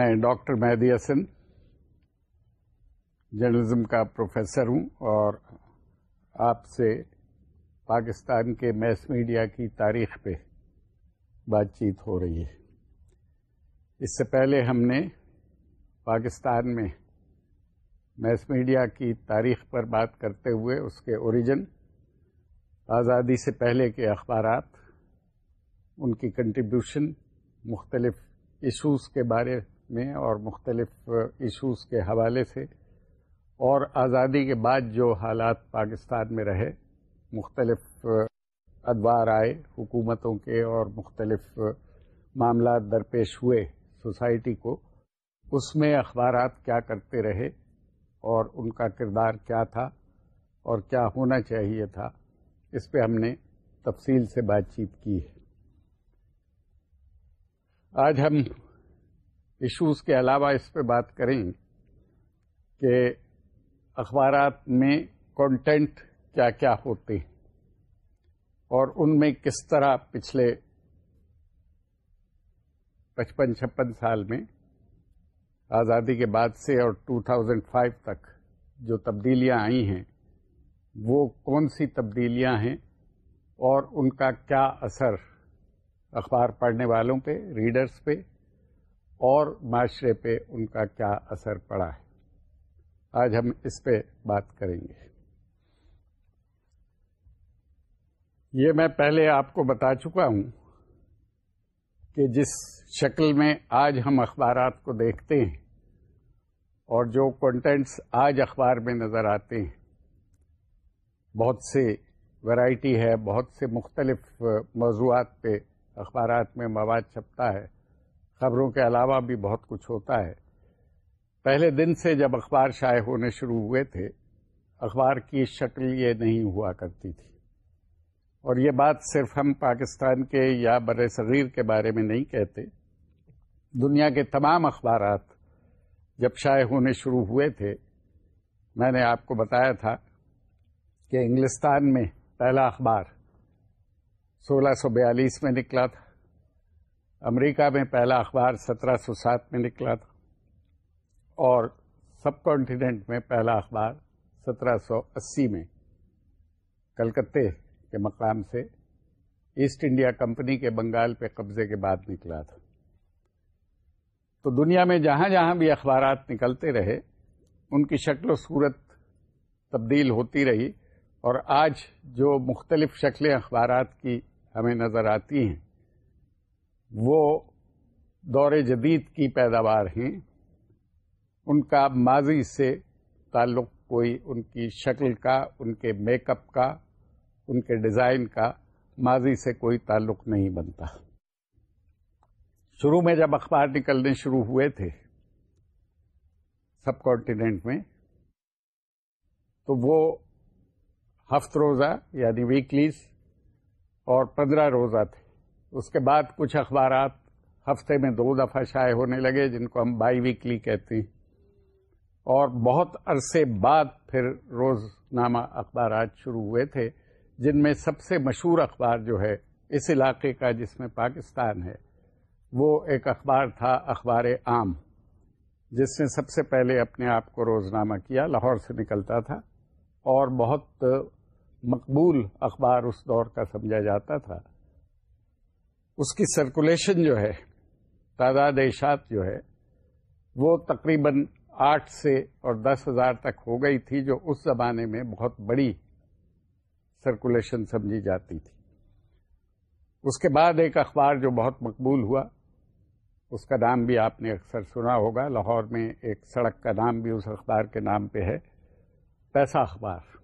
میں ڈاکٹر مہدی حسن، جرنلزم کا پروفیسر ہوں اور آپ سے پاکستان کے میس میڈیا کی تاریخ پہ بات چیت ہو رہی ہے۔ اس سے پہلے ہم نے پاکستان میں میس میڈیا کی تاریخ پر بات کرتے ہوئے اس کے اوریجن، آزادی سے پہلے کے اخبارات، ان کی کنٹریبیوشن مختلف ایشوز کے بارے میں اور مختلف ایشوز کے حوالے سے اور آزادی کے بعد جو حالات پاکستان میں رہے، مختلف ادوار آئے حکومتوں کے اور مختلف معاملات درپیش ہوئے سوسائٹی کو، اس میں اخبارات کیا کرتے رہے اور ان کا کردار کیا تھا اور کیا ہونا چاہیے تھا، اس پہ ہم نے تفصیل سے بات چیت کی ہے۔ آج ہم ایشوز کے علاوہ اس پہ بات کریں کہ اخبارات میں کانٹینٹ کیا کیا ہوتے ہیں اور ان میں کس طرح پچھلے پچپن چھپن سال میں آزادی کے بعد سے اور ٹو تھاؤزینڈ فائیو تک جو تبدیلیاں آئی ہیں، وہ کون سی تبدیلیاں ہیں اور ان کا کیا اثر اخبار پڑھنے والوں پہ ریڈرز پہ اور معاشرے پہ ان کا کیا اثر پڑا ہے۔ آج ہم اس پہ بات کریں گے۔ یہ میں پہلے آپ کو بتا چکا ہوں کہ جس شکل میں آج ہم اخبارات کو دیکھتے ہیں اور جو کنٹینٹس آج اخبار میں نظر آتے ہیں، بہت سے ورائٹی ہے، بہت سے مختلف موضوعات پہ اخبارات میں مواد چھپتا ہے۔ خبروں کے علاوہ بھی بہت کچھ ہوتا ہے۔ پہلے دن سے جب اخبار شائع ہونے شروع ہوئے تھے، اخبار کی شکل یہ نہیں ہوا کرتی تھی۔ اور یہ بات صرف ہم پاکستان کے یا بر صغیر کے بارے میں نہیں کہتے۔ دنیا کے تمام اخبارات جب شائع ہونے شروع ہوئے تھے، میں نے آپ کو بتایا تھا کہ انگلستان میں پہلا اخبار سولہ سو بیالیس میں نکلا تھا۔ امریکہ میں پہلا اخبار سترہ سو سات میں نکلا تھا اور سب کانٹیننٹ میں پہلا اخبار سترہ سو اسی میں کلکتے کے مقام سے ایسٹ انڈیا کمپنی کے بنگال پہ قبضے کے بعد نکلا تھا۔ تو دنیا میں جہاں جہاں بھی اخبارات نکلتے رہے، ان کی شکل و صورت تبدیل ہوتی رہی اور آج جو مختلف شکلیں اخبارات کی ہمیں نظر آتی ہیں وہ دور جدید کی پیداوار ہیں۔ ان کا ماضی سے تعلق کوئی ان کی شکل کا، ان کے میک اپ کا، ان کے ڈیزائن کا ماضی سے کوئی تعلق نہیں بنتا۔ شروع میں جب اخبار نکلنے شروع ہوئے تھے سب کانٹیننٹ میں، تو وہ ہفت روزہ یعنی ویکلیز اور پندرہ روزہ تھے۔ اس کے بعد کچھ اخبارات ہفتے میں دو دفعہ شائع ہونے لگے جن کو ہم بائی ویکلی کہتے ہیں۔ اور بہت عرصے بعد پھر روز نامہ اخبارات شروع ہوئے تھے، جن میں سب سے مشہور اخبار جو ہے اس علاقے کا جس میں پاکستان ہے، وہ ایک اخبار تھا اخبار عام، جس نے سب سے پہلے اپنے آپ کو روزنامہ کیا، لاہور سے نکلتا تھا، اور بہت مقبول اخبار اس دور کا سمجھا جاتا تھا۔ اس کی سرکولیشن جو ہے، تعداد اشاعت جو ہے، وہ تقریباً آٹھ سے اور دس ہزار تک ہو گئی تھی، جو اس زمانے میں بہت بڑی سرکولیشن سمجھی جاتی تھی۔ اس کے بعد ایک اخبار جو بہت مقبول ہوا، اس کا نام بھی آپ نے اکثر سنا ہوگا، لاہور میں ایک سڑک کا نام بھی اس اخبار کے نام پہ ہے، پیسہ اخبار۔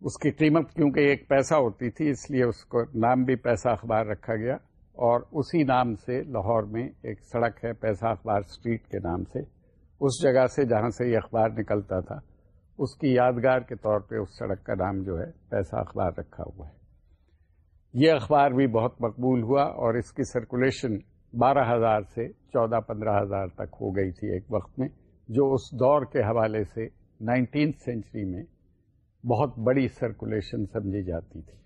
اس کی قیمت کیونکہ ایک پیسہ ہوتی تھی، اس لیے اس کو نام بھی پیسہ اخبار رکھا گیا۔ اور اسی نام سے لاہور میں ایک سڑک ہے، پیسہ اخبار اسٹریٹ کے نام سے۔ اس جگہ سے جہاں سے یہ اخبار نکلتا تھا، اس کی یادگار کے طور پہ اس سڑک کا نام جو ہے، پیسہ اخبار رکھا ہوا ہے۔ یہ اخبار بھی بہت مقبول ہوا اور اس کی سرکولیشن بارہ ہزار سے چودہ پندرہ ہزار تک ہو گئی تھی ایک وقت میں، جو اس دور کے حوالے سے نائنٹینتھ سینچری میں بہت بڑی سرکولیشن سمجھی جاتی تھی۔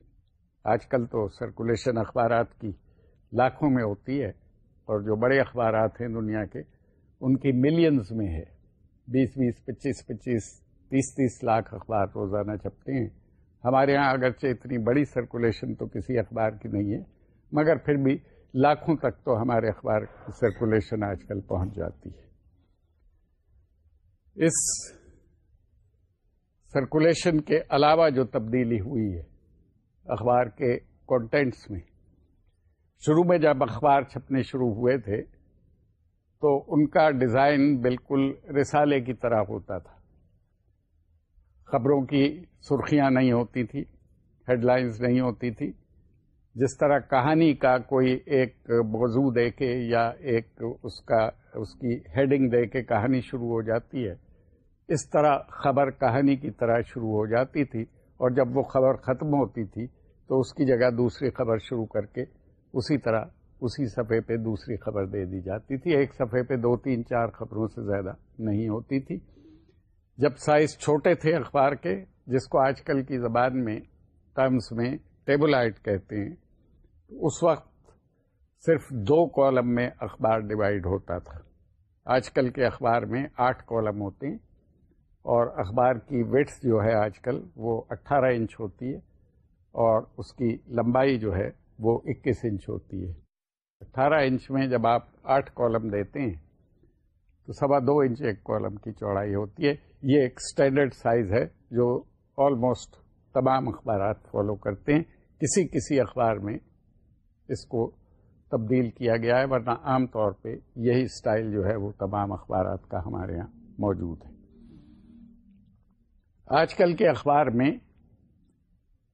آج کل تو سرکولیشن اخبارات کی لاکھوں میں ہوتی ہے اور جو بڑے اخبارات ہیں دنیا کے، ان کی ملینز میں ہے۔ بیس بیس، پچیس پچیس، تیس تیس لاکھ اخبار روزانہ چھپتے ہیں۔ ہمارے ہاں اگرچہ اتنی بڑی سرکولیشن تو کسی اخبار کی نہیں ہے، مگر پھر بھی لاکھوں تک تو ہمارے اخبار کی سرکولیشن آج کل پہنچ جاتی ہے۔ اس سرکولیشن کے علاوہ جو تبدیلی ہوئی ہے، اخبار کے کانٹینٹس میں۔ شروع میں جب اخبار چھپنے شروع ہوئے تھے، تو ان کا ڈیزائن بالکل رسالے کی طرح ہوتا تھا۔ خبروں کی سرخیاں نہیں ہوتی تھی ہیڈ لائنز نہیں ہوتی تھی۔ جس طرح کہانی کا کوئی ایک موضوع دے کے یا ایک اس کا، اس کی ہیڈنگ دے کے کہانی شروع ہو جاتی ہے اس طرح خبر کہانی کی طرح شروع ہو جاتی تھی اور جب وہ خبر ختم ہوتی تھی تو اس کی جگہ دوسری خبر شروع کر کے اسی طرح اسی صفحے پہ دوسری خبر دے دی جاتی تھی۔ ایک صفحے پہ دو، تین، چار خبروں سے زیادہ نہیں ہوتی تھی۔ جب سائز چھوٹے تھے اخبار کے، جس کو آج کل کی زبان میں ٹرمز میں ٹیبلائٹ کہتے ہیں اس وقت صرف دو کالم میں اخبار ڈیوائڈ ہوتا تھا۔ آج کل کے اخبار میں آٹھ کالم ہوتے ہیں۔ اور اخبار کی ویٹس جو ہے آج کل وہ اٹھارہ انچ ہوتی ہے اور اس کی لمبائی جو ہے وہ اکیس انچ ہوتی ہے۔ اٹھارہ انچ میں جب آپ آٹھ کالم دیتے ہیں تو سوا دو انچ ایک کالم کی چوڑائی ہوتی ہے۔ یہ ایک اسٹینڈرڈ سائز ہے جو آلموسٹ تمام اخبارات فالو کرتے ہیں۔ کسی کسی اخبار میں اس کو تبدیل کیا گیا ہے، ورنہ عام طور پہ یہی اسٹائل جو ہے وہ تمام اخبارات کا ہمارے یہاں موجود ہے۔ آج کل کے اخبار میں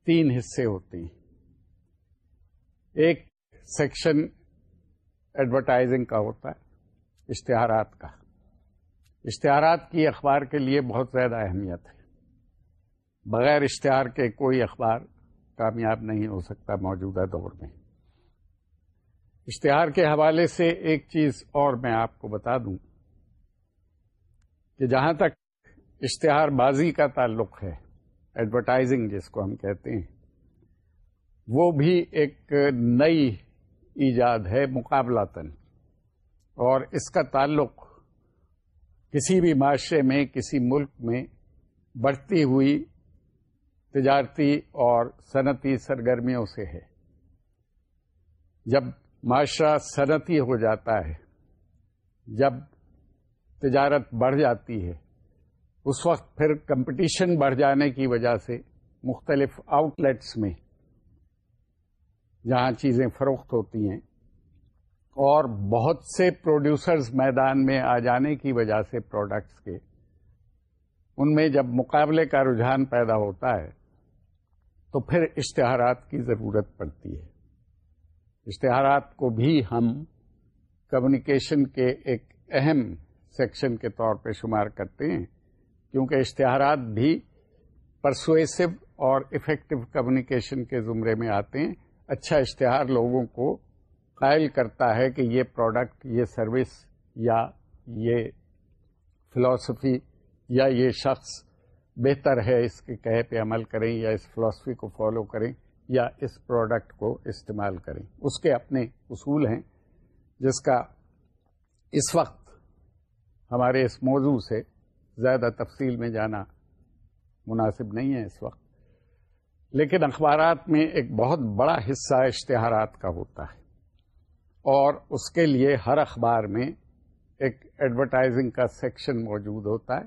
تین حصے ہوتے ہیں۔ ایک سیکشن ایڈورٹائزنگ کا ہوتا ہے، اشتہارات کا۔ اشتہارات کی اخبار کے لیے بہت زیادہ اہمیت ہے۔ بغیر اشتہار کے کوئی اخبار کامیاب نہیں ہو سکتا موجودہ دور میں۔ اشتہار کے حوالے سے ایک چیز اور میں آپ کو بتا دوں کہ جہاں تک اشتہار بازی کا تعلق ہے ایڈورٹائزنگ جس کو ہم کہتے ہیں۔ وہ بھی ایک نئی ایجاد ہے مقابلہ تن اور اس کا تعلق کسی بھی معاشرے میں، کسی ملک میں بڑھتی ہوئی تجارتی اور صنعتی سرگرمیوں سے ہے۔ جب معاشرہ صنعتی ہو جاتا ہے، جب تجارت بڑھ جاتی ہے اس وقت پھر کمپٹیشن بڑھ جانے کی وجہ سے مختلف آؤٹ لیٹس میں جہاں چیزیں فروخت ہوتی ہیں اور بہت سے پروڈیوسرز میدان میں آ جانے کی وجہ سے پروڈکٹس کے ان میں جب مقابلے کا رجحان پیدا ہوتا ہے تو پھر اشتہارات کی ضرورت پڑتی ہے۔ اشتہارات کو بھی ہم کمیونیکیشن کے ایک اہم سیکشن کے طور پہ شمار کرتے ہیں۔ کیونکہ اشتہارات بھی پرسویسو اور افیکٹو کمیونیکیشن کے زمرے میں آتے ہیں۔ اچھا اشتہار لوگوں کو قائل کرتا ہے کہ یہ پروڈکٹ یہ سروس یا یہ فلاسفی یا یہ شخص بہتر ہے، اس کے کہے پہ عمل کریں یا اس فلاسفی کو فالو کریں یا اس پروڈکٹ کو استعمال کریں۔ اس کے اپنے اصول ہیں، جس کا اس وقت ہمارے اس موضوع سے زیادہ تفصیل میں جانا مناسب نہیں ہے اس وقت۔ لیکن اخبارات میں ایک بہت بڑا حصہ اشتہارات کا ہوتا ہے۔ اور اس کے لیے ہر اخبار میں ایک ایڈورٹائزنگ کا سیکشن موجود ہوتا ہے،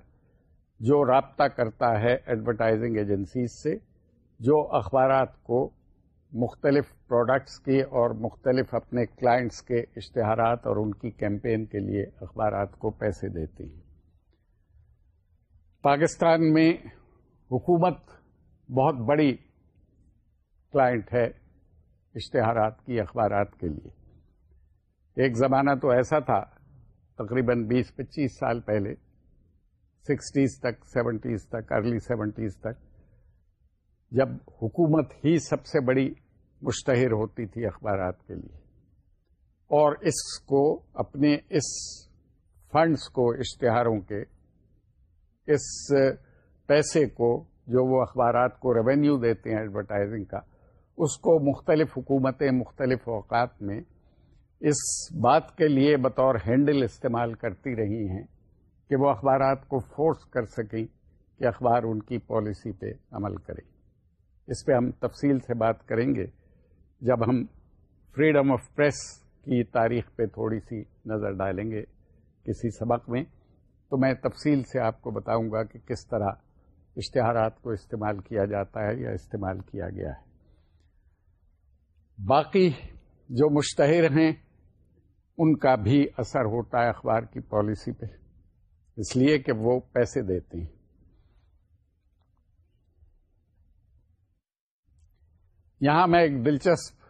جو رابطہ کرتا ہے ایڈورٹائزنگ ایجنسیز سے، جو اخبارات کو مختلف پروڈکٹس کی اور مختلف اپنے کلائنٹس کے اشتہارات اور ان کی کیمپین کے لیے اخبارات کو پیسے دیتی ہیں۔ پاکستان میں حکومت بہت بڑی کلائنٹ ہے اشتہارات کی، اخبارات کے لیے۔ ایک زمانہ تو ایسا تھا، تقریباً بیس، پچیس سال پہلے، سکسٹیز تک، سیونٹیز تک، ارلی سیونٹیز تک، جب حکومت ہی سب سے بڑی مشتہر ہوتی تھی اخبارات کے لیے۔ اور اس کو، اپنے اس فنڈس کو، اشتہاروں کے اس پیسے کو جو وہ اخبارات کو ریونیو دیتے ہیں ایڈورٹائزنگ کا، اس کو مختلف حکومتیں، مختلف اوقات میں اس بات کے لیے بطور ہینڈل استعمال کرتی رہی ہیں کہ وہ اخبارات کو فورس کر سکیں کہ اخبار ان کی پالیسی پہ عمل کرے اس پہ ہم تفصیل سے بات کریں گے جب ہم فریڈم آف پریس کی تاریخ پہ تھوڑی سی نظر ڈالیں گے کسی سبق میں۔ تو میں تفصیل سے آپ کو بتاؤں گا کہ کس طرح اشتہارات کو استعمال کیا جاتا ہے یا استعمال کیا گیا ہے۔ باقی جو مشتہر ہیں، ان کا بھی اثر ہوتا ہے اخبار کی پالیسی پہ، اس لیے کہ وہ پیسے دیتے ہیں۔ یہاں میں ایک دلچسپ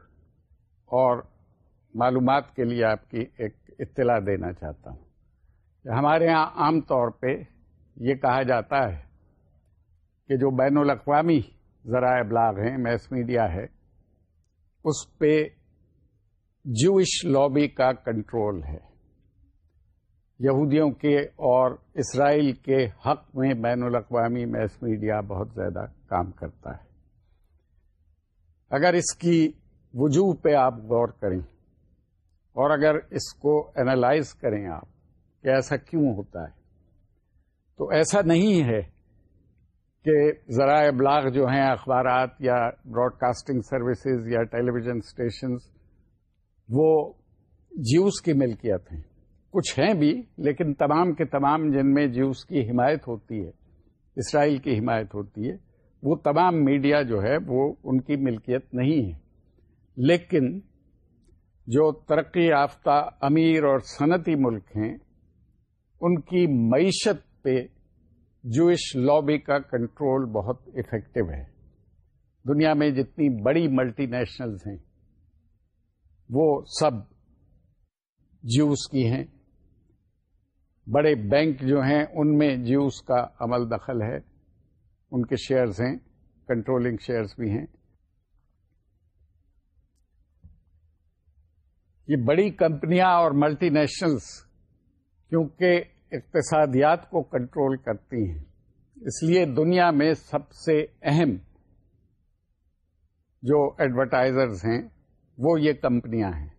اور معلومات کے لیے آپ کی ایک اطلاع دینا چاہتا ہوں۔ ہمارے ہاں عام طور پہ یہ کہا جاتا ہے کہ جو بین الاقوامی ذرائع ابلاغ ہیں میس میڈیا ہے، اس پہ جوش لابی کا کنٹرول ہے۔ یہودیوں کے اور اسرائیل کے حق میں بین الاقوامی میس میڈیا بہت زیادہ کام کرتا ہے۔ اگر اس کی وجوہ پہ آپ غور کریں اور اگر اس کو اینالائز کریں آپ کہ ایسا کیوں ہوتا ہے؟ تو ایسا نہیں ہے کہ ذرائع ابلاغ جو ہیں، اخبارات یا براڈ کاسٹنگ سروسز یا ٹیلی ویژن اسٹیشنز وہ جیوس کی ملکیت ہیں۔ کچھ ہیں بھی، لیکن تمام کے تمام جن میں جیوس کی حمایت ہوتی ہے، اسرائیل کی حمایت ہوتی ہے، وہ تمام میڈیا جو ہے، وہ ان کی ملکیت نہیں ہے۔ لیکن جو ترقی یافتہ امیر اور صنعتی ملک ہیں ان کی معیشت پہ جوش لابی کا کنٹرول بہت افیکٹو ہے۔ دنیا میں جتنی بڑی ملٹی نیشنلز ہیں، وہ سب جیوس کی ہیں۔ بڑے بینک جو ہیں، ان میں جیوس کا عمل دخل ہے۔ ان کے شیئرز ہیں کنٹرولنگ شیئرز بھی ہیں۔ یہ بڑی کمپنیاں اور ملٹی نیشنلز کیونکہ اقتصادیات کو کنٹرول کرتی ہیں۔ اس لیے دنیا میں سب سے اہم جو ایڈورٹائزرز ہیں، وہ یہ کمپنیاں ہیں۔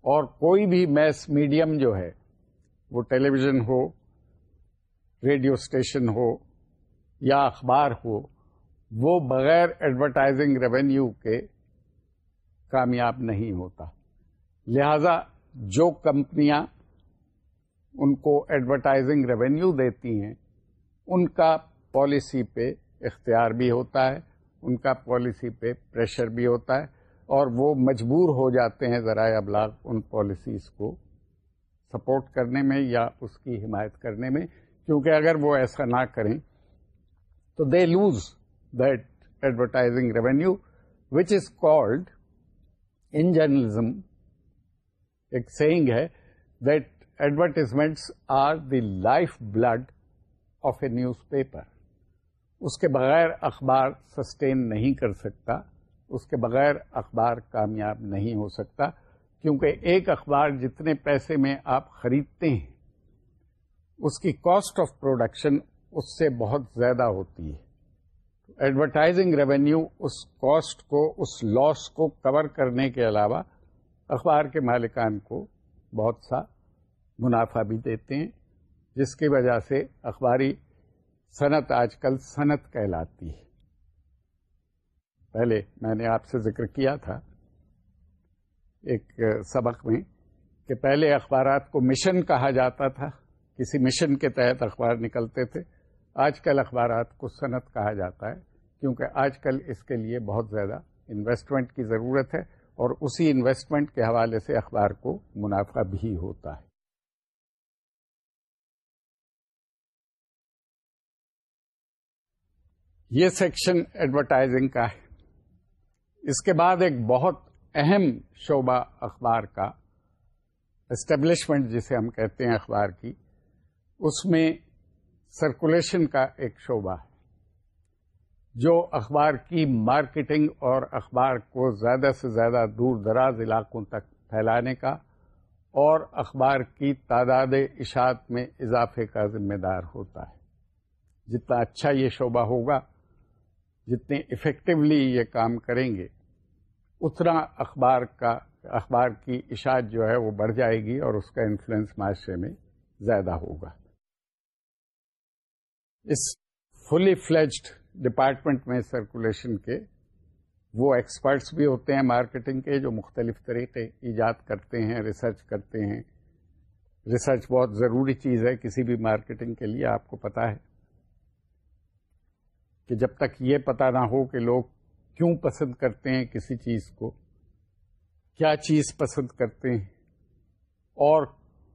اور کوئی بھی میس میڈیم جو ہے، وہ ٹیلی ویژن ہو، ریڈیو اسٹیشن ہو یا اخبار ہو، وہ بغیر ایڈورٹائزنگ ریونیو کے کامیاب نہیں ہوتا۔ لہذا جو کمپنیاں ان کو ایڈورٹائزنگ ریونیو دیتی ہیں، ان کا پالیسی پہ اختیار بھی ہوتا ہے، ان کا پالیسی پہ پریشر بھی ہوتا ہے، اور وہ مجبور ہو جاتے ہیں ذرائع ابلاغ ان پالیسیز کو سپورٹ کرنے میں یا اس کی حمایت کرنے میں، کیونکہ اگر وہ ایسا نہ کریں تو they lose that advertising revenue which is called in journalism ایک سیئنگ ہے that advertisements are the lifeblood of a newspaper اس کے بغیر اخبار سسٹین نہیں کر سکتا، اس کے بغیر اخبار کامیاب نہیں ہو سکتا، کیونکہ ایک اخبار جتنے پیسے میں آپ خریدتے ہیں، اس کی کاسٹ آف پروڈکشن اس سے بہت زیادہ ہوتی ہے۔ ایڈورٹائزنگ ریونیو اس کاسٹ کو، اس لاس کو کور کرنے کے علاوہ اخبار کے مالکان کو بہت سا منافع بھی دیتے ہیں، جس کی وجہ سے اخباری صنعت آج کل صنعت کہلاتی ہے۔ پہلے میں نے آپ سے ذکر کیا تھا ایک سبق میں کہ پہلے اخبارات کو مشن کہا جاتا تھا، کسی مشن کے تحت اخبار نکلتے تھے۔ آج کل اخبارات کو صنعت کہا جاتا ہے، کیونکہ آج کل اس کے لیے بہت زیادہ انویسٹمنٹ کی ضرورت ہے اور اسی انویسٹمنٹ کے حوالے سے اخبار کو منافع بھی ہوتا ہے۔ یہ سیکشن ایڈورٹائزنگ کا ہے۔ اس کے بعد ایک بہت اہم شعبہ اخبار کا اسٹیبلشمنٹ جسے ہم کہتے ہیں اخبار کی، اس میں سرکولیشن کا ایک شعبہ ہے۔ جو اخبار کی مارکیٹنگ اور اخبار کو زیادہ سے زیادہ دور دراز علاقوں تک پھیلانے کا اور اخبار کی تعداد اشاعت میں اضافے کا ذمہ دار ہوتا ہے۔ جتنا اچھا یہ شعبہ ہوگا جتنے افیکٹولی یہ کام کریں گے، اتنا اخبار کا، اخبار کی اشاعت جو ہے وہ بڑھ جائے گی اور اس کا انفلوئنس معاشرے میں زیادہ ہوگا۔ اس فلی فلیجڈ ڈپارٹمنٹ میں سرکولیشن کے وہ ایکسپرٹس بھی ہوتے ہیں مارکیٹنگ کے جو مختلف طریقے ایجاد کرتے ہیں ریسرچ کرتے ہیں۔ ریسرچ بہت ضروری چیز ہے، کسی بھی مارکیٹنگ کے لیے آپ کو پتا ہے۔ کہ جب تک یہ پتا نہ ہو کہ لوگ کیوں پسند کرتے ہیں کسی چیز کو، کیا چیز پسند کرتے ہیں، اور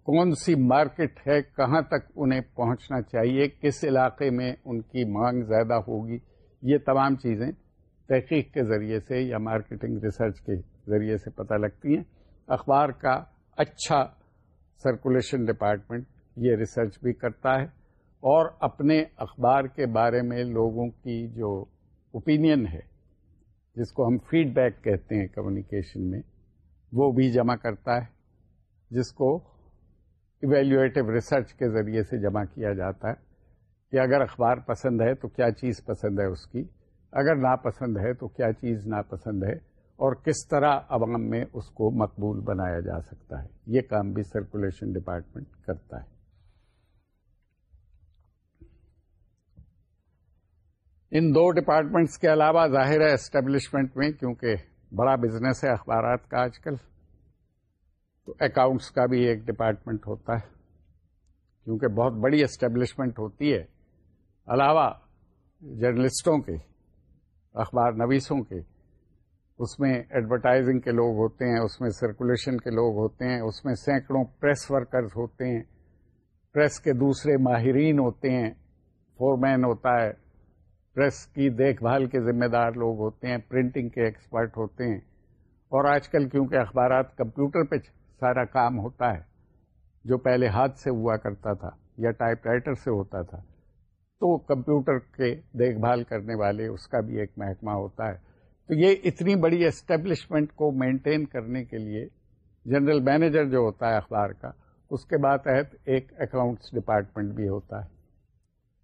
کون سی مارکیٹ ہے، کہاں تک انہیں پہنچنا چاہیے، کس علاقے میں ان کی مانگ زیادہ ہوگی، یہ تمام چیزیں تحقیق کے ذریعے سے یا مارکیٹنگ ریسرچ کے ذریعے سے پتہ لگتی ہیں۔ اخبار کا اچھا سرکولیشن ڈپارٹمنٹ یہ ریسرچ بھی کرتا ہے۔ اور اپنے اخبار کے بارے میں لوگوں کی جو اوپینین ہے، جس کو ہم فیڈ بیک کہتے ہیں کمیونیکیشن میں، وہ بھی جمع کرتا ہے، جس کو ایویلیویٹو ریسرچ کے ذریعے سے جمع کیا جاتا ہے کہ اگر اخبار پسند ہے تو کیا چیز پسند ہے اس کی، اگر ناپسند ہے تو کیا چیز ناپسند ہے، اور کس طرح عوام میں اس کو مقبول بنایا جا سکتا ہے۔ یہ کام بھی سرکولیشن ڈپارٹمنٹ کرتا ہے۔ ان دو ڈپارٹمنٹس کے علاوہ ظاہر ہے اسٹیبلشمنٹ میں، کیونکہ بڑا بزنس ہے اخبارات کا آج کل۔ تو اکاؤنٹس کا بھی ایک ڈپارٹمنٹ ہوتا ہے۔ کیونکہ بہت بڑی اسٹیبلشمنٹ ہوتی ہے۔ علاوہ جرنلسٹوں کے، اخبار نویسوں کے، اس میں ایڈورٹائزنگ کے لوگ ہوتے ہیں، اس میں سرکولیشن کے لوگ ہوتے ہیں، اس میں سینکڑوں پریس ورکرز ہوتے ہیں۔ پریس کے دوسرے ماہرین ہوتے ہیں۔ فور مین ہوتا ہے۔ پریس کی دیکھ بھال کے ذمہ دار لوگ ہوتے ہیں، پرنٹنگ کے ایکسپرٹ ہوتے ہیں۔ اور آج کل کیونکہ اخبارات کمپیوٹر پہ سارا کام ہوتا ہے، جو پہلے ہاتھ سے ہوا کرتا تھا یا ٹائپ رائٹر سے ہوتا تھا، تو کمپیوٹر کے دیکھ بھال کرنے والے اس کا بھی ایک محکمہ ہوتا ہے۔ تو یہ اتنی بڑی اسٹیبلشمنٹ کو مینٹین کرنے کے لیے جنرل مینیجر جو ہوتا ہے اخبار کا، اس کے بعد ایک اکاؤنٹس ڈپارٹمنٹ بھی ہوتا ہے۔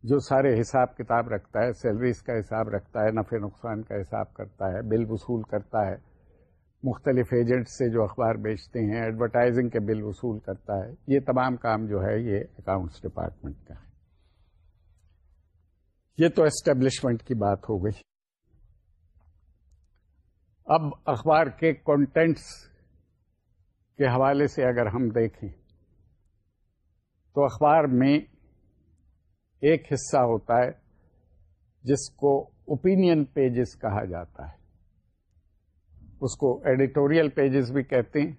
جو سارے حساب کتاب رکھتا ہے، سیلریز کا حساب رکھتا ہے، نفع نقصان کا حساب کرتا ہے، بل وصول کرتا ہے، مختلف ایجنٹ سے جو اخبار بیچتے ہیں، ایڈورٹائزنگ کے بل وصول کرتا ہے، یہ تمام کام جو ہے، یہ اکاؤنٹس ڈپارٹمنٹ کا ہے۔ یہ تو اسٹیبلشمنٹ کی بات ہو گئی۔ اب اخبار کے کانٹینٹس کے حوالے سے اگر ہم دیکھیں، تو اخبار میں ایک حصہ ہوتا ہے، جس کو اوپینین پیجز کہا جاتا ہے۔ اس کو ایڈیٹوریل پیجز بھی کہتے ہیں،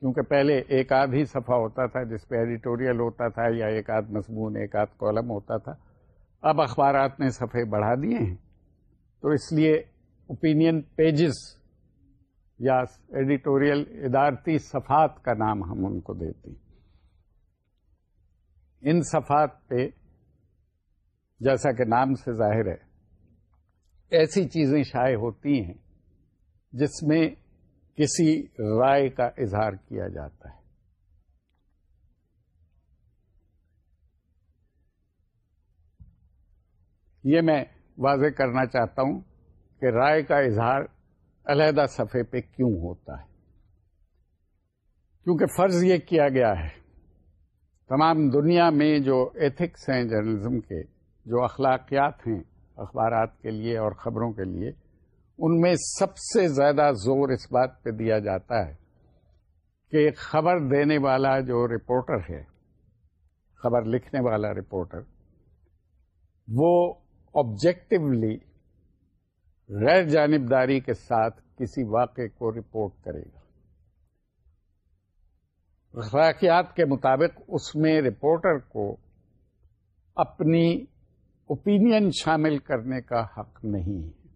کیونکہ پہلے ایک آدھ ہی صفحہ ہوتا تھا جس پہ ایڈیٹوریل ہوتا تھا یا ایک آدھ مضمون، ایک آدھ کالم ہوتا تھا۔ اب اخبارات نے صفحے بڑھا دیے ہیں۔ تو اس لیے اوپینین پیجز یا ایڈیٹوریل ادارتی صفات کا نام ہم ان کو دیتے ہیں۔ ان صفات پہ جیسا کہ نام سے ظاہر ہے، ایسی چیزیں شائع ہوتی ہیں جس میں کسی رائے کا اظہار کیا جاتا ہے۔ یہ میں واضح کرنا چاہتا ہوں کہ رائے کا اظہار علیحدہ صفحے پہ کیوں ہوتا ہے۔ کیونکہ فرض یہ کیا گیا ہے، تمام دنیا میں جو ایتھکس ہیں، جرنلزم کے جو اخلاقیات ہیں اخبارات کے لیے اور خبروں کے لیے، ان میں سب سے زیادہ زور اس بات پہ دیا جاتا ہے کہ خبر دینے والا جو رپورٹر ہے، خبر لکھنے والا رپورٹر، وہ آبجیکٹولی غیر جانبداری کے ساتھ کسی واقعے کو رپورٹ کرے گا۔ اخلاقیات کے مطابق اس میں رپورٹر کو اپنی اوپینین شامل کرنے کا حق نہیں ہے۔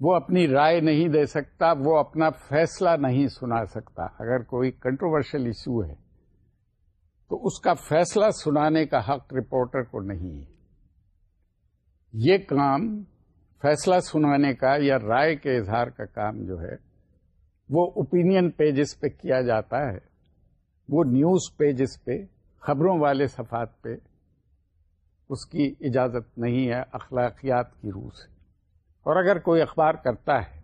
وہ اپنی رائے نہیں دے سکتا، وہ اپنا فیصلہ نہیں سنا سکتا۔ اگر کوئی کنٹروورشل ایشو ہے، تو اس کا فیصلہ سنانے کا حق رپورٹر کو نہیں ہے۔ یہ کام فیصلہ سنانے کا یا رائے کے اظہار کا کام جو ہے، وہ اوپینین پیجز پہ کیا جاتا ہے۔ وہ نیوز پیجز پہ، خبروں والے صفحات پہ اس کی اجازت نہیں ہے اخلاقیات کی روح سے۔ اور اگر کوئی اخبار کرتا ہے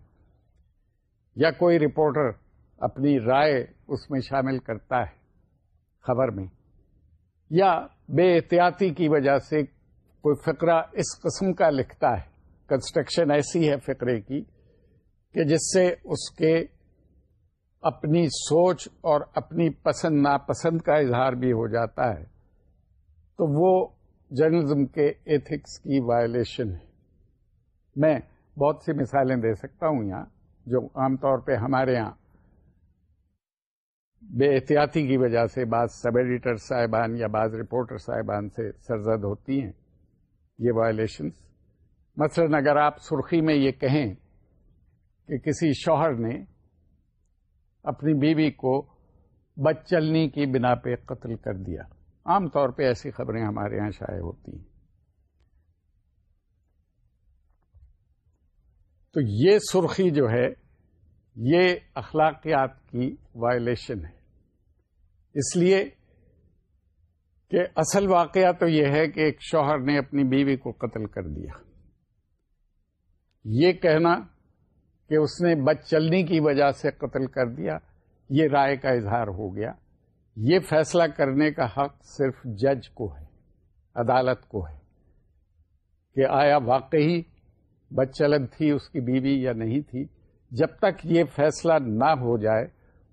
یا کوئی رپورٹر اپنی رائے اس میں شامل کرتا ہے خبر میں، یا بے احتیاطی کی وجہ سے کوئی فقرہ اس قسم کا لکھتا ہے کنسٹرکشن ایسی ہے فقرے کی کہ جس سے اس کے اپنی سوچ اور اپنی پسند ناپسند کا اظہار بھی ہو جاتا ہے، تو وہ جرنلزم کے ایتھکس کی وائلیشن ہے۔ میں بہت سی مثالیں دے سکتا ہوں یہاں جو عام طور پہ ہمارے یہاں بے احتیاطی کی وجہ سے بعض سب ایڈیٹر صاحبان یا بعض رپورٹر صاحبان سے سرزد ہوتی ہیں یہ وائلیشنس مثلا اگر آپ سرخی میں یہ کہیں کہ کسی شوہر نے اپنی بیوی کو بد چلنی کی بنا پہ قتل کر دیا۔ عام طور پہ ایسی خبریں ہمارے یہاں شائع ہوتی ہیں۔ تو یہ سرخی جو ہے، یہ اخلاقیات کی وائلیشن ہے۔ اس لیے کہ اصل واقعہ تو یہ ہے کہ ایک شوہر نے اپنی بیوی کو قتل کر دیا۔ یہ کہنا کہ اس نے بد چلنے کی وجہ سے قتل کر دیا، یہ رائے کا اظہار ہو گیا۔ یہ فیصلہ کرنے کا حق صرف جج کو ہے، عدالت کو ہے کہ آیا واقعی بچلن تھی اس کی بیوی یا نہیں تھی۔ جب تک یہ فیصلہ نہ ہو جائے،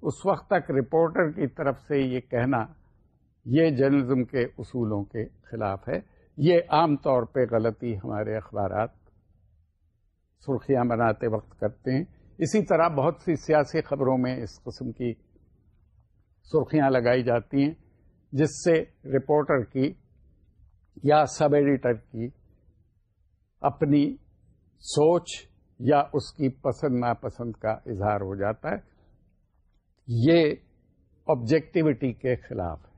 اس وقت تک رپورٹر کی طرف سے یہ کہنا یہ جرنلزم کے اصولوں کے خلاف ہے۔ یہ عام طور پہ غلطی ہمارے اخبارات سرخیاں بناتے وقت کرتے ہیں۔ اسی طرح بہت سی سیاسی خبروں میں اس قسم کی سرخیاں لگائی جاتی ہیں، جس سے رپورٹر کی یا سب ایڈیٹر کی اپنی سوچ یا اس کی پسند ناپسند کا اظہار ہو جاتا ہے۔ یہ آبجیکٹیوٹی کے خلاف ہے۔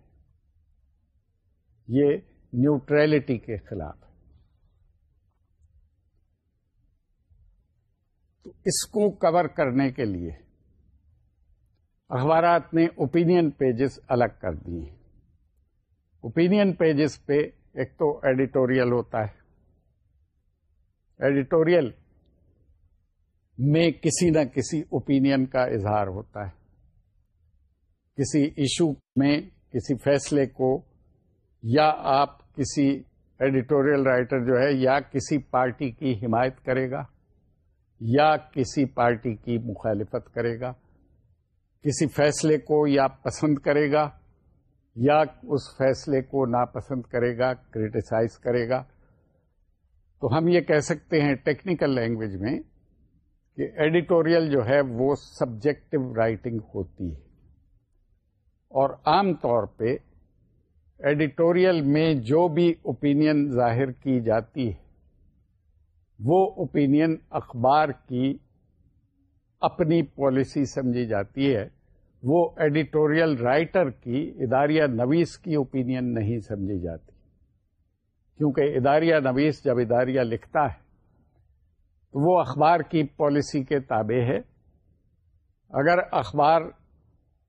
یہ نیوٹریلٹی کے خلاف ہے۔ تو اس کو کور کرنے کے لیے اخبارات نے اوپینین پیجز الگ کر دیے اوپینین پیجز پہ ایک تو ایڈیٹوریل ہوتا ہے۔ ایڈیٹوریل میں کسی نہ کسی اوپینین کا اظہار ہوتا ہے۔ کسی ایشو میں کسی فیصلے کو یا آپ کسی ایڈیٹوریل رائٹر جو ہے یا کسی پارٹی کی حمایت کرے گا یا کسی پارٹی کی مخالفت کرے گا۔ کسی فیصلے کو یا پسند کرے گا، یا اس فیصلے کو ناپسند کرے گا، کریٹیسائز کرے گا۔ تو ہم یہ کہہ سکتے ہیں ٹیکنیکل لینگویج میں کہ ایڈیٹوریل جو ہے وہ سبجیکٹو رائٹنگ ہوتی ہے۔ اور عام طور پہ ایڈیٹوریل میں جو بھی اوپینین ظاہر کی جاتی ہے، وہ اوپینین اخبار کی اپنی پالیسی سمجھی جاتی ہے، وہ ایڈیٹوریل رائٹر کی اداریہ نویس کی اوپینین نہیں سمجھی جاتی۔ کیونکہ اداریہ نویس جب اداریہ لکھتا ہے، تو وہ اخبار کی پالیسی کے تابع ہے۔ اگر اخبار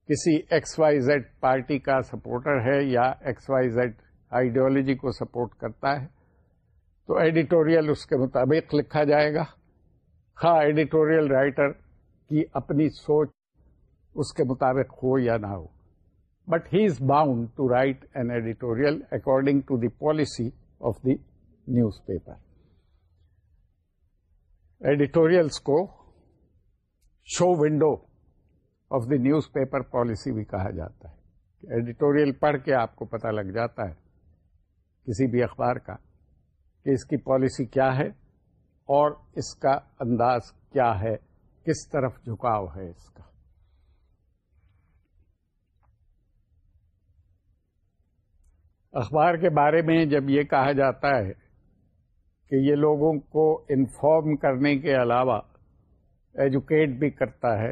کسی ایکس وائی زیڈ پارٹی کا سپورٹر ہے یا ایکس وائی زیڈ آئیڈیالوجی کو سپورٹ کرتا ہے، تو ایڈیٹوریل اس کے مطابق لکھا جائے گا۔ خواہ ایڈیٹوریل رائٹر کی اپنی سوچ اس کے مطابق ہو یا نہ ہو۔ But he is bound to write an editorial according to the policy of the newspaper editorials کو show window of the newspaper policy بھی کہا جاتا ہے۔ ایڈیٹوریل پڑھ کے آپ کو پتا لگ جاتا ہے کسی بھی اخبار کا کہ اس کی پالیسی کیا ہے اور اس کا انداز کیا ہے۔ کس طرف جھکاؤ ہے اس کا؟ اخبار کے بارے میں جب یہ کہا جاتا ہے کہ یہ لوگوں کو انفارم کرنے کے علاوہ ایجوکیٹ بھی کرتا ہے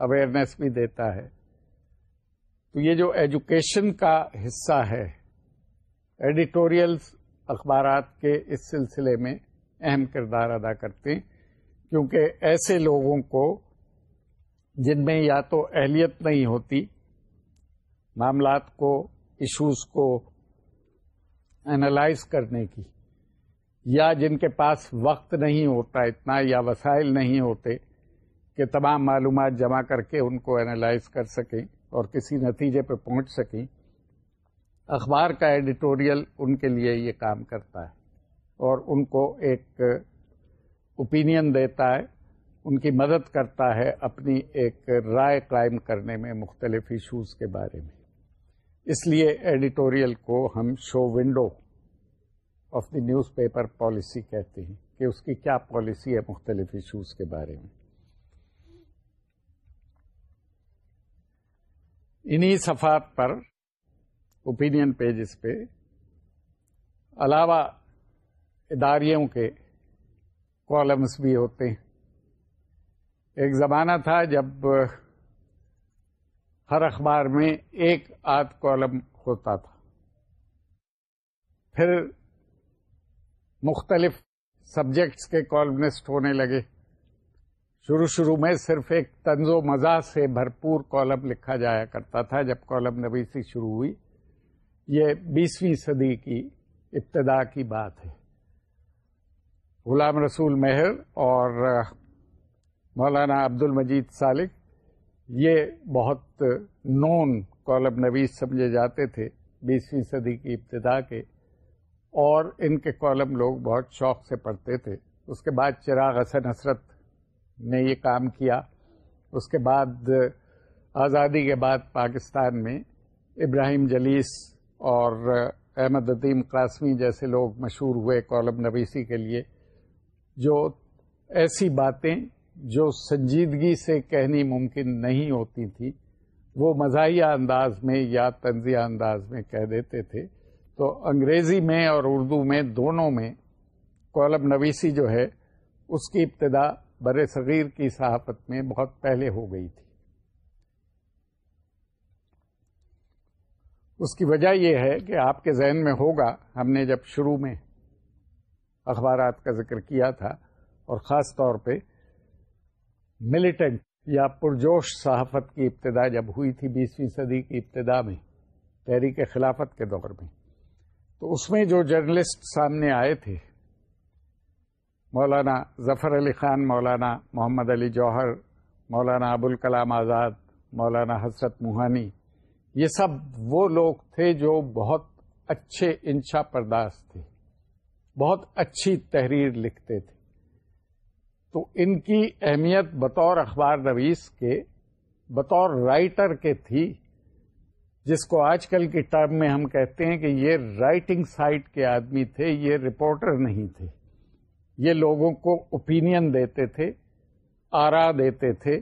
اویئرنیس بھی دیتا ہے، تو یہ جو ایجوکیشن کا حصہ ہے ایڈیٹوریلز اخبارات کے اس سلسلے میں اہم کردار ادا کرتے ہیں۔ کیونکہ ایسے لوگوں کو جن میں یا تو اہلیت نہیں ہوتی، معاملات کو ایشوز کو اینالائز کرنے کی، یا جن کے پاس وقت نہیں ہوتا، اتنا یا وسائل نہیں ہوتے کہ تمام معلومات جمع کر کے ان کو اینالائز کر سکیں اور کسی نتیجے پہ پہنچ سکیں۔ اخبار کا ایڈیٹوریل ان کے لیے یہ کام کرتا ہے اور ان کو ایک اوپینین دیتا ہے، ان کی مدد کرتا ہے اپنی ایک رائے قائم کرنے میں مختلف ایشوز کے بارے میں۔ اس لیے ایڈیٹوریل کو ہم show window of the newspaper policy کہتے ہیں کہ اس کی کیا پالیسی ہے مختلف ایشوز کے بارے میں۔ انہی صفحات پر اوپینین پیجز پہ علاوہ اداریوں کے کالمس بھی ہوتے ہیں۔ ایک زمانہ تھا جب ہر اخبار میں ایک آدھ کالم ہوتا تھا۔ پھر مختلف سبجیکٹس کے کالمسٹ ہونے لگے۔ شروع شروع میں صرف ایک طنز و مزاح سے بھرپور کالم لکھا جایا کرتا تھا جب کالم نویسی شروع ہوئی۔ یہ بیسویں صدی کی ابتدا کی بات ہے۔ غلام رسول مہر اور مولانا عبد المجید سالک، یہ بہت نون کالم نویس سمجھے جاتے تھے بیسویں صدی کی ابتدا کے، اور ان کے کالم لوگ بہت شوق سے پڑھتے تھے۔ اس کے بعد چراغ حسن حسرت نے یہ کام کیا۔ اس کے بعد آزادی کے بعد پاکستان میں ابراہیم جلیس اور احمد عدیم قاسمی جیسے لوگ مشہور ہوئے کالم نویسی کے لیے۔ جو ایسی باتیں جو سنجیدگی سے کہنی ممکن نہیں ہوتی تھی، وہ مزاحیہ انداز میں یا تنزیہ انداز میں کہہ دیتے تھے۔ تو انگریزی میں اور اردو میں دونوں میں کالم نویسی جو ہے، اس کی ابتدا بر صغیر کی صحافت میں بہت پہلے ہو گئی تھی۔ اس کی وجہ یہ ہے کہ آپ کے ذہن میں ہوگا، ہم نے جب شروع میں اخبارات کا ذکر کیا تھا اور خاص طور پہ ملیٹنٹ یا پرجوش صحافت کی ابتدا جب ہوئی تھی بیسویں صدی کی ابتدا میں، تحریک خلافت کے دور میں۔ تو اس میں جو جرنلسٹ سامنے آئے تھے، مولانا ظفر علی خان، مولانا محمد علی جوہر، مولانا ابوالکلام آزاد، مولانا حسرت موہانی یہ سب وہ لوگ تھے جو بہت اچھے انشا پرداز تھے۔ بہت اچھی تحریر لکھتے تھے۔ تو ان کی اہمیت بطور اخبار نویس کے، بطور رائٹر کے تھی، جس کو آج کل کی ٹرم میں ہم کہتے ہیں کہ یہ رائٹنگ سائٹ کے آدمی تھے، یہ رپورٹر نہیں تھے۔ یہ لوگوں کو اوپینین دیتے تھے، آرا دیتے تھے،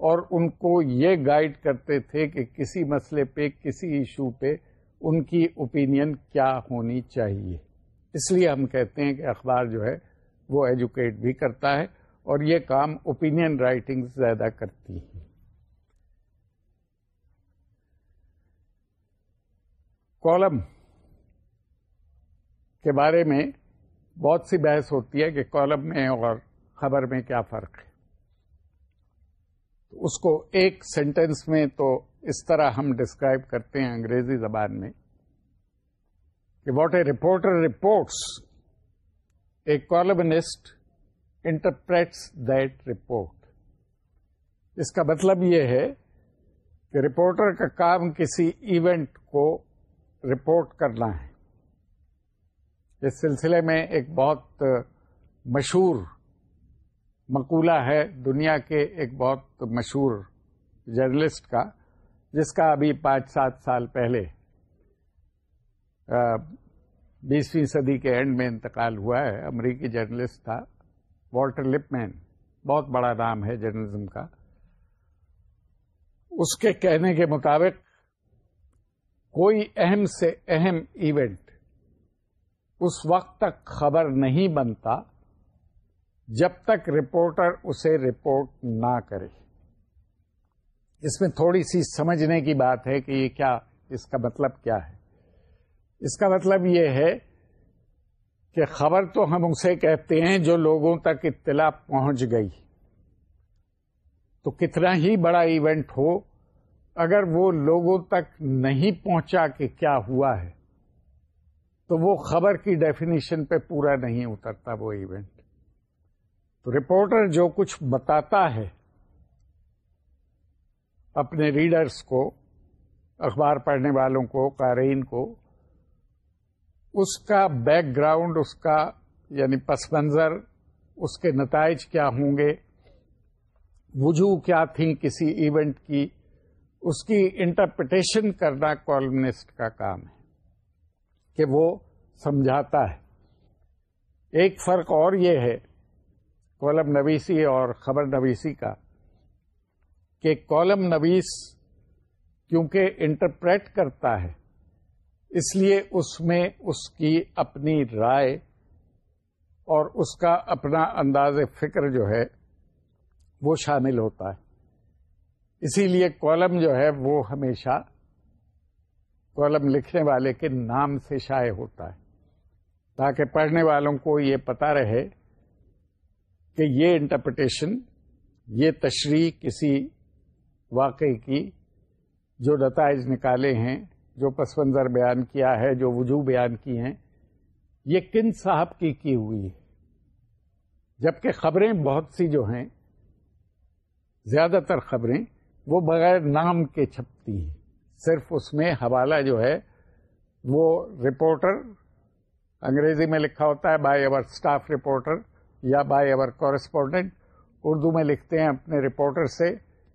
اور ان کو یہ گائیڈ کرتے تھے کہ کسی مسئلے پہ، کسی ایشو پہ ان کی اوپینین کیا ہونی چاہیے۔ اس لیے ہم کہتے ہیں کہ اخبار جو ہے وہ ایجوکیٹ بھی کرتا ہے اور یہ کام اوپینین رائٹنگ زیادہ کرتی ہے کالم کے بارے میں بہت سی بحث ہوتی ہے کہ کالم میں اور خبر میں کیا فرق ہے۔ اس کو ایک سینٹینس میں تو اس طرح ہم ڈسکرائب کرتے ہیں انگریزی زبان میں۔ What a reporter reports a columnist interprets that report اس کا مطلب یہ ہے کہ رپورٹر کا کام کسی ایونٹ کو رپورٹ کرنا ہے اس سلسلے میں ایک بہت مشہور مقولہ ہے دنیا کے ایک بہت مشہور جرنلسٹ کا جس کا ابھی پانچ سات سال پہلے بیسویں صدی کے اینڈ میں انتقال ہوا ہے، امریکی جرنلسٹ تھا، والٹر لپ مین بہت بڑا نام ہے جرنلزم کا۔ اس کے کہنے کے مطابق کوئی اہم سے اہم ایونٹ اس وقت تک خبر نہیں بنتا جب تک رپورٹر اسے رپورٹ نہ کرے۔ اس میں تھوڑی سی سمجھنے کی بات ہے کہ یہ کیا، اس کا مطلب کیا ہے۔ اس کا مطلب یہ ہے کہ خبر تو ہم اسے کہتے ہیں جو لوگوں تک اطلاع پہنچ گئی۔ تو کتنا ہی بڑا ایونٹ ہو، اگر وہ لوگوں تک نہیں پہنچا کہ کیا ہوا ہے، تو وہ خبر کی ڈیفینیشن پہ پورا نہیں اترتا وہ ایونٹ تو رپورٹر جو کچھ بتاتا ہے اپنے ریڈرز کو، اخبار پڑھنے والوں کو، قارئین کو اس کا بیک گراؤنڈ اس کا یعنی پس منظر، اس کے نتائج کیا ہوں گے، وجوہ کیا تھیں کسی ایونٹ کی، اس کی انٹرپریٹیشن کرنا کالمنسٹ کا کام ہے کہ وہ سمجھاتا ہے۔ ایک فرق اور یہ ہے کالم نویسی اور خبر نویسی کا، کہ کالم نویس کیونکہ انٹرپریٹ کرتا ہے اس لیے اس میں اس کی اپنی رائے اور اس کا اپنا انداز فکر جو ہے وہ شامل ہوتا ہے۔ اسی لیے کالم جو ہے وہ ہمیشہ کالم لکھنے والے کے نام سے شائع ہوتا ہے تاکہ پڑھنے والوں کو یہ پتا رہے کہ یہ انٹرپریٹیشن یہ تشریح کسی واقعے کی جو نتائج نکالے ہیں جو پس منظر بیان کیا ہے، جو وجوہ بیان کی ہیں، یہ کن صاحب کی کی ہوئی ہے؟ جبکہ خبریں بہت سی جو ہیں، زیادہ تر خبریں وہ بغیر نام کے چھپتی ہیں۔ صرف اس میں حوالہ جو ہے، وہ رپورٹر، انگریزی میں لکھا ہوتا ہے، بائی اوور اسٹاف رپورٹر یا بائی اوور کورسپونڈنٹ، اردو میں لکھتے ہیں اپنے رپورٹر سے،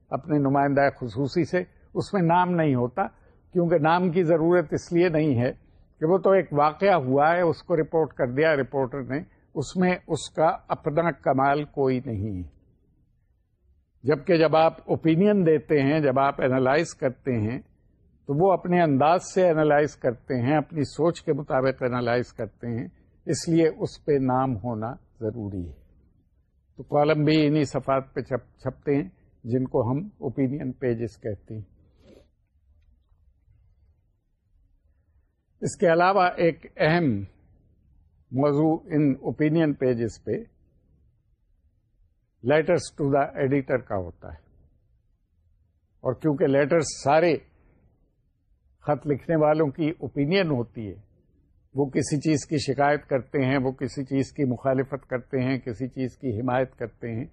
اپنے نمائندہ خصوصی سے، اس میں نام نہیں ہوتا۔ کیونکہ نام کی ضرورت اس لیے نہیں ہے کہ وہ تو ایک واقعہ ہوا ہے، اس کو رپورٹ کر دیا رپورٹر نے، اس میں اس کا اپنا کمال کوئی نہیں ہے۔ جبکہ جب آپ اوپینین دیتے ہیں، جب آپ اینالائز کرتے ہیں، تو وہ اپنے انداز سے اینالائز کرتے ہیں، اپنی سوچ کے مطابق اینالائز کرتے ہیں۔ اس لیے اس پہ نام ہونا ضروری ہے۔ تو کالم بھی انہی صفات پہ چھپتے ہیں جن کو ہم اوپینین پیجز کہتے ہیں۔ اس کے علاوہ ایک اہم موضوع ان اوپینین پیجز پہ لیٹرس ٹو دا ایڈیٹر کا ہوتا ہے۔ اور کیونکہ لیٹرس سارے خط لکھنے والوں کی اوپینین ہوتی ہے، وہ کسی چیز کی شکایت کرتے ہیں، وہ کسی چیز کی مخالفت کرتے ہیں، کسی چیز کی حمایت کرتے ہیں۔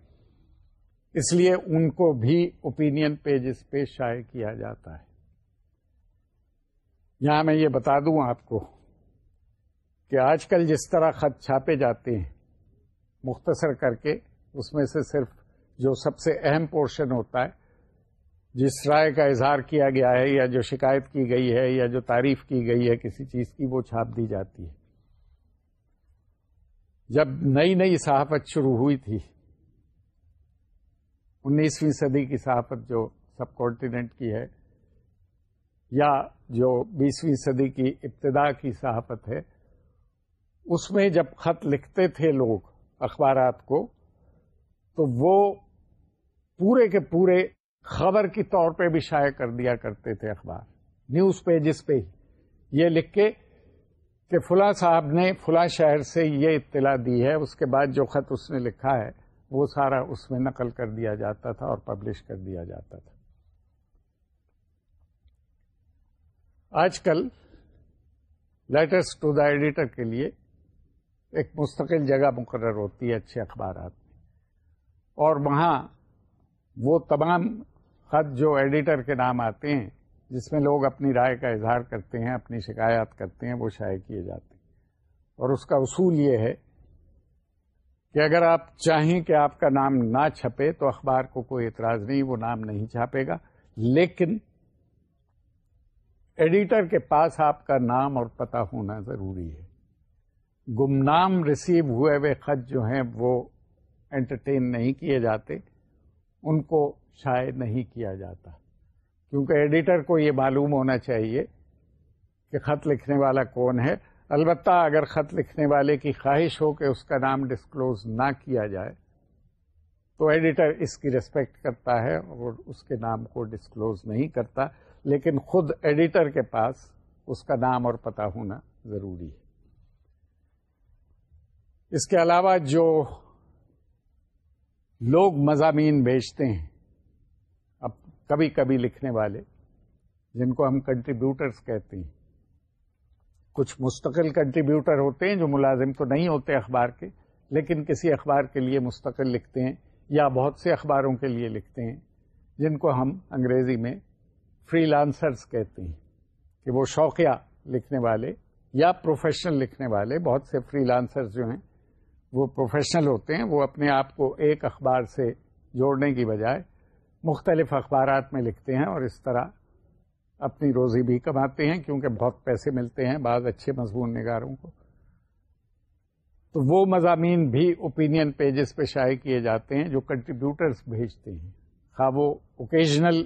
اس لیے ان کو بھی اوپینین پیجز پہ شائع کیا جاتا ہے۔ یہاں میں یہ بتا دوں آپ کو کہ آج کل جس طرح خط چھاپے جاتے ہیں، مختصر کر کے، اس میں سے صرف جو سب سے اہم پورشن ہوتا ہے، جس رائے کا اظہار کیا گیا ہے یا جو شکایت کی گئی ہے یا جو تعریف کی گئی ہے کسی چیز کی، وہ چھاپ دی جاتی ہے۔ جب نئی نئی صحافت شروع ہوئی تھی، انیسویں صدی کی صحافت جو سب کانٹیننٹ کی ہے یا جو بیسویں صدی کی ابتدا کی صحافت ہے، اس میں جب خط لکھتے تھے لوگ اخبارات کو، تو وہ پورے کے پورے خبر کی طور پہ بھی شائع کر دیا کرتے تھے اخبار، نیوز پیجز پہ ہی۔ یہ لکھ کے کہ فلاں صاحب نے فلاں شہر سے یہ اطلاع دی ہے، اس کے بعد جو خط اس نے لکھا ہے، وہ سارا اس میں نقل کر دیا جاتا تھا اور پبلش کر دیا جاتا تھا۔ آج کل لیٹرس ٹو دا ایڈیٹر کے لیے ایک مستقل جگہ مقرر ہوتی ہے اچھے اخبارات میں۔ اور وہاں وہ تمام خط جو ایڈیٹر کے نام آتے ہیں، جس میں لوگ اپنی رائے کا اظہار کرتے ہیں، اپنی شکایات کرتے ہیں، وہ شائع کیے جاتے ہیں۔ اور اس کا اصول یہ ہے کہ اگر آپ چاہیں کہ آپ کا نام نہ چھپے تو اخبار کو کوئی اعتراض نہیں، وہ نام نہیں چھاپے گا۔ لیکن ایڈیٹر کے پاس آپ کا نام اور پتہ ہونا ضروری ہے۔ گمنام ریسیو ہوئے ہوئے خط جو ہیں وہ انٹرٹین نہیں کیے جاتے، ان کو شائع نہیں کیا جاتا۔ کیونکہ ایڈیٹر کو یہ معلوم ہونا چاہیے کہ خط لکھنے والا کون ہے۔ البتہ اگر خط لکھنے والے کی خواہش ہو کہ اس کا نام ڈسکلوز نہ کیا جائے، تو ایڈیٹر اس کی ریسپیکٹ کرتا ہے اور اس کے نام کو ڈسکلوز نہیں کرتا۔ لیکن خود ایڈیٹر کے پاس اس کا نام اور پتہ ہونا ضروری ہے۔ اس کے علاوہ جو لوگ مضامین بیچتے ہیں، اب کبھی کبھی لکھنے والے، جن کو ہم کنٹریبیوٹرس کہتے ہیں، کچھ مستقل کنٹریبیوٹر ہوتے ہیں جو ملازم تو نہیں ہوتے اخبار کے، لیکن کسی اخبار کے لیے مستقل لکھتے ہیں یا بہت سے اخباروں کے لیے لکھتے ہیں، جن کو ہم انگریزی میں فری لانسرس کہتے ہیں کہ وہ شوقیہ لکھنے والے یا پروفیشنل لکھنے والے، بہت سے فری لانسرز جو ہیں، وہ پروفیشنل ہوتے ہیں، وہ اپنے آپ کو ایک اخبار سے جوڑنے کی بجائے مختلف اخبارات میں لکھتے ہیں اور اس طرح اپنی روزی بھی کماتے ہیں کیونکہ بہت پیسے ملتے ہیں بعض اچھے مضمون نگاروں کو۔ تو وہ مضامین بھی اوپینین پیجز پہ شائع کیے جاتے ہیں جو کنٹریبیوٹرز بھیجتے ہیں۔ خواہ وہ اوکیجنل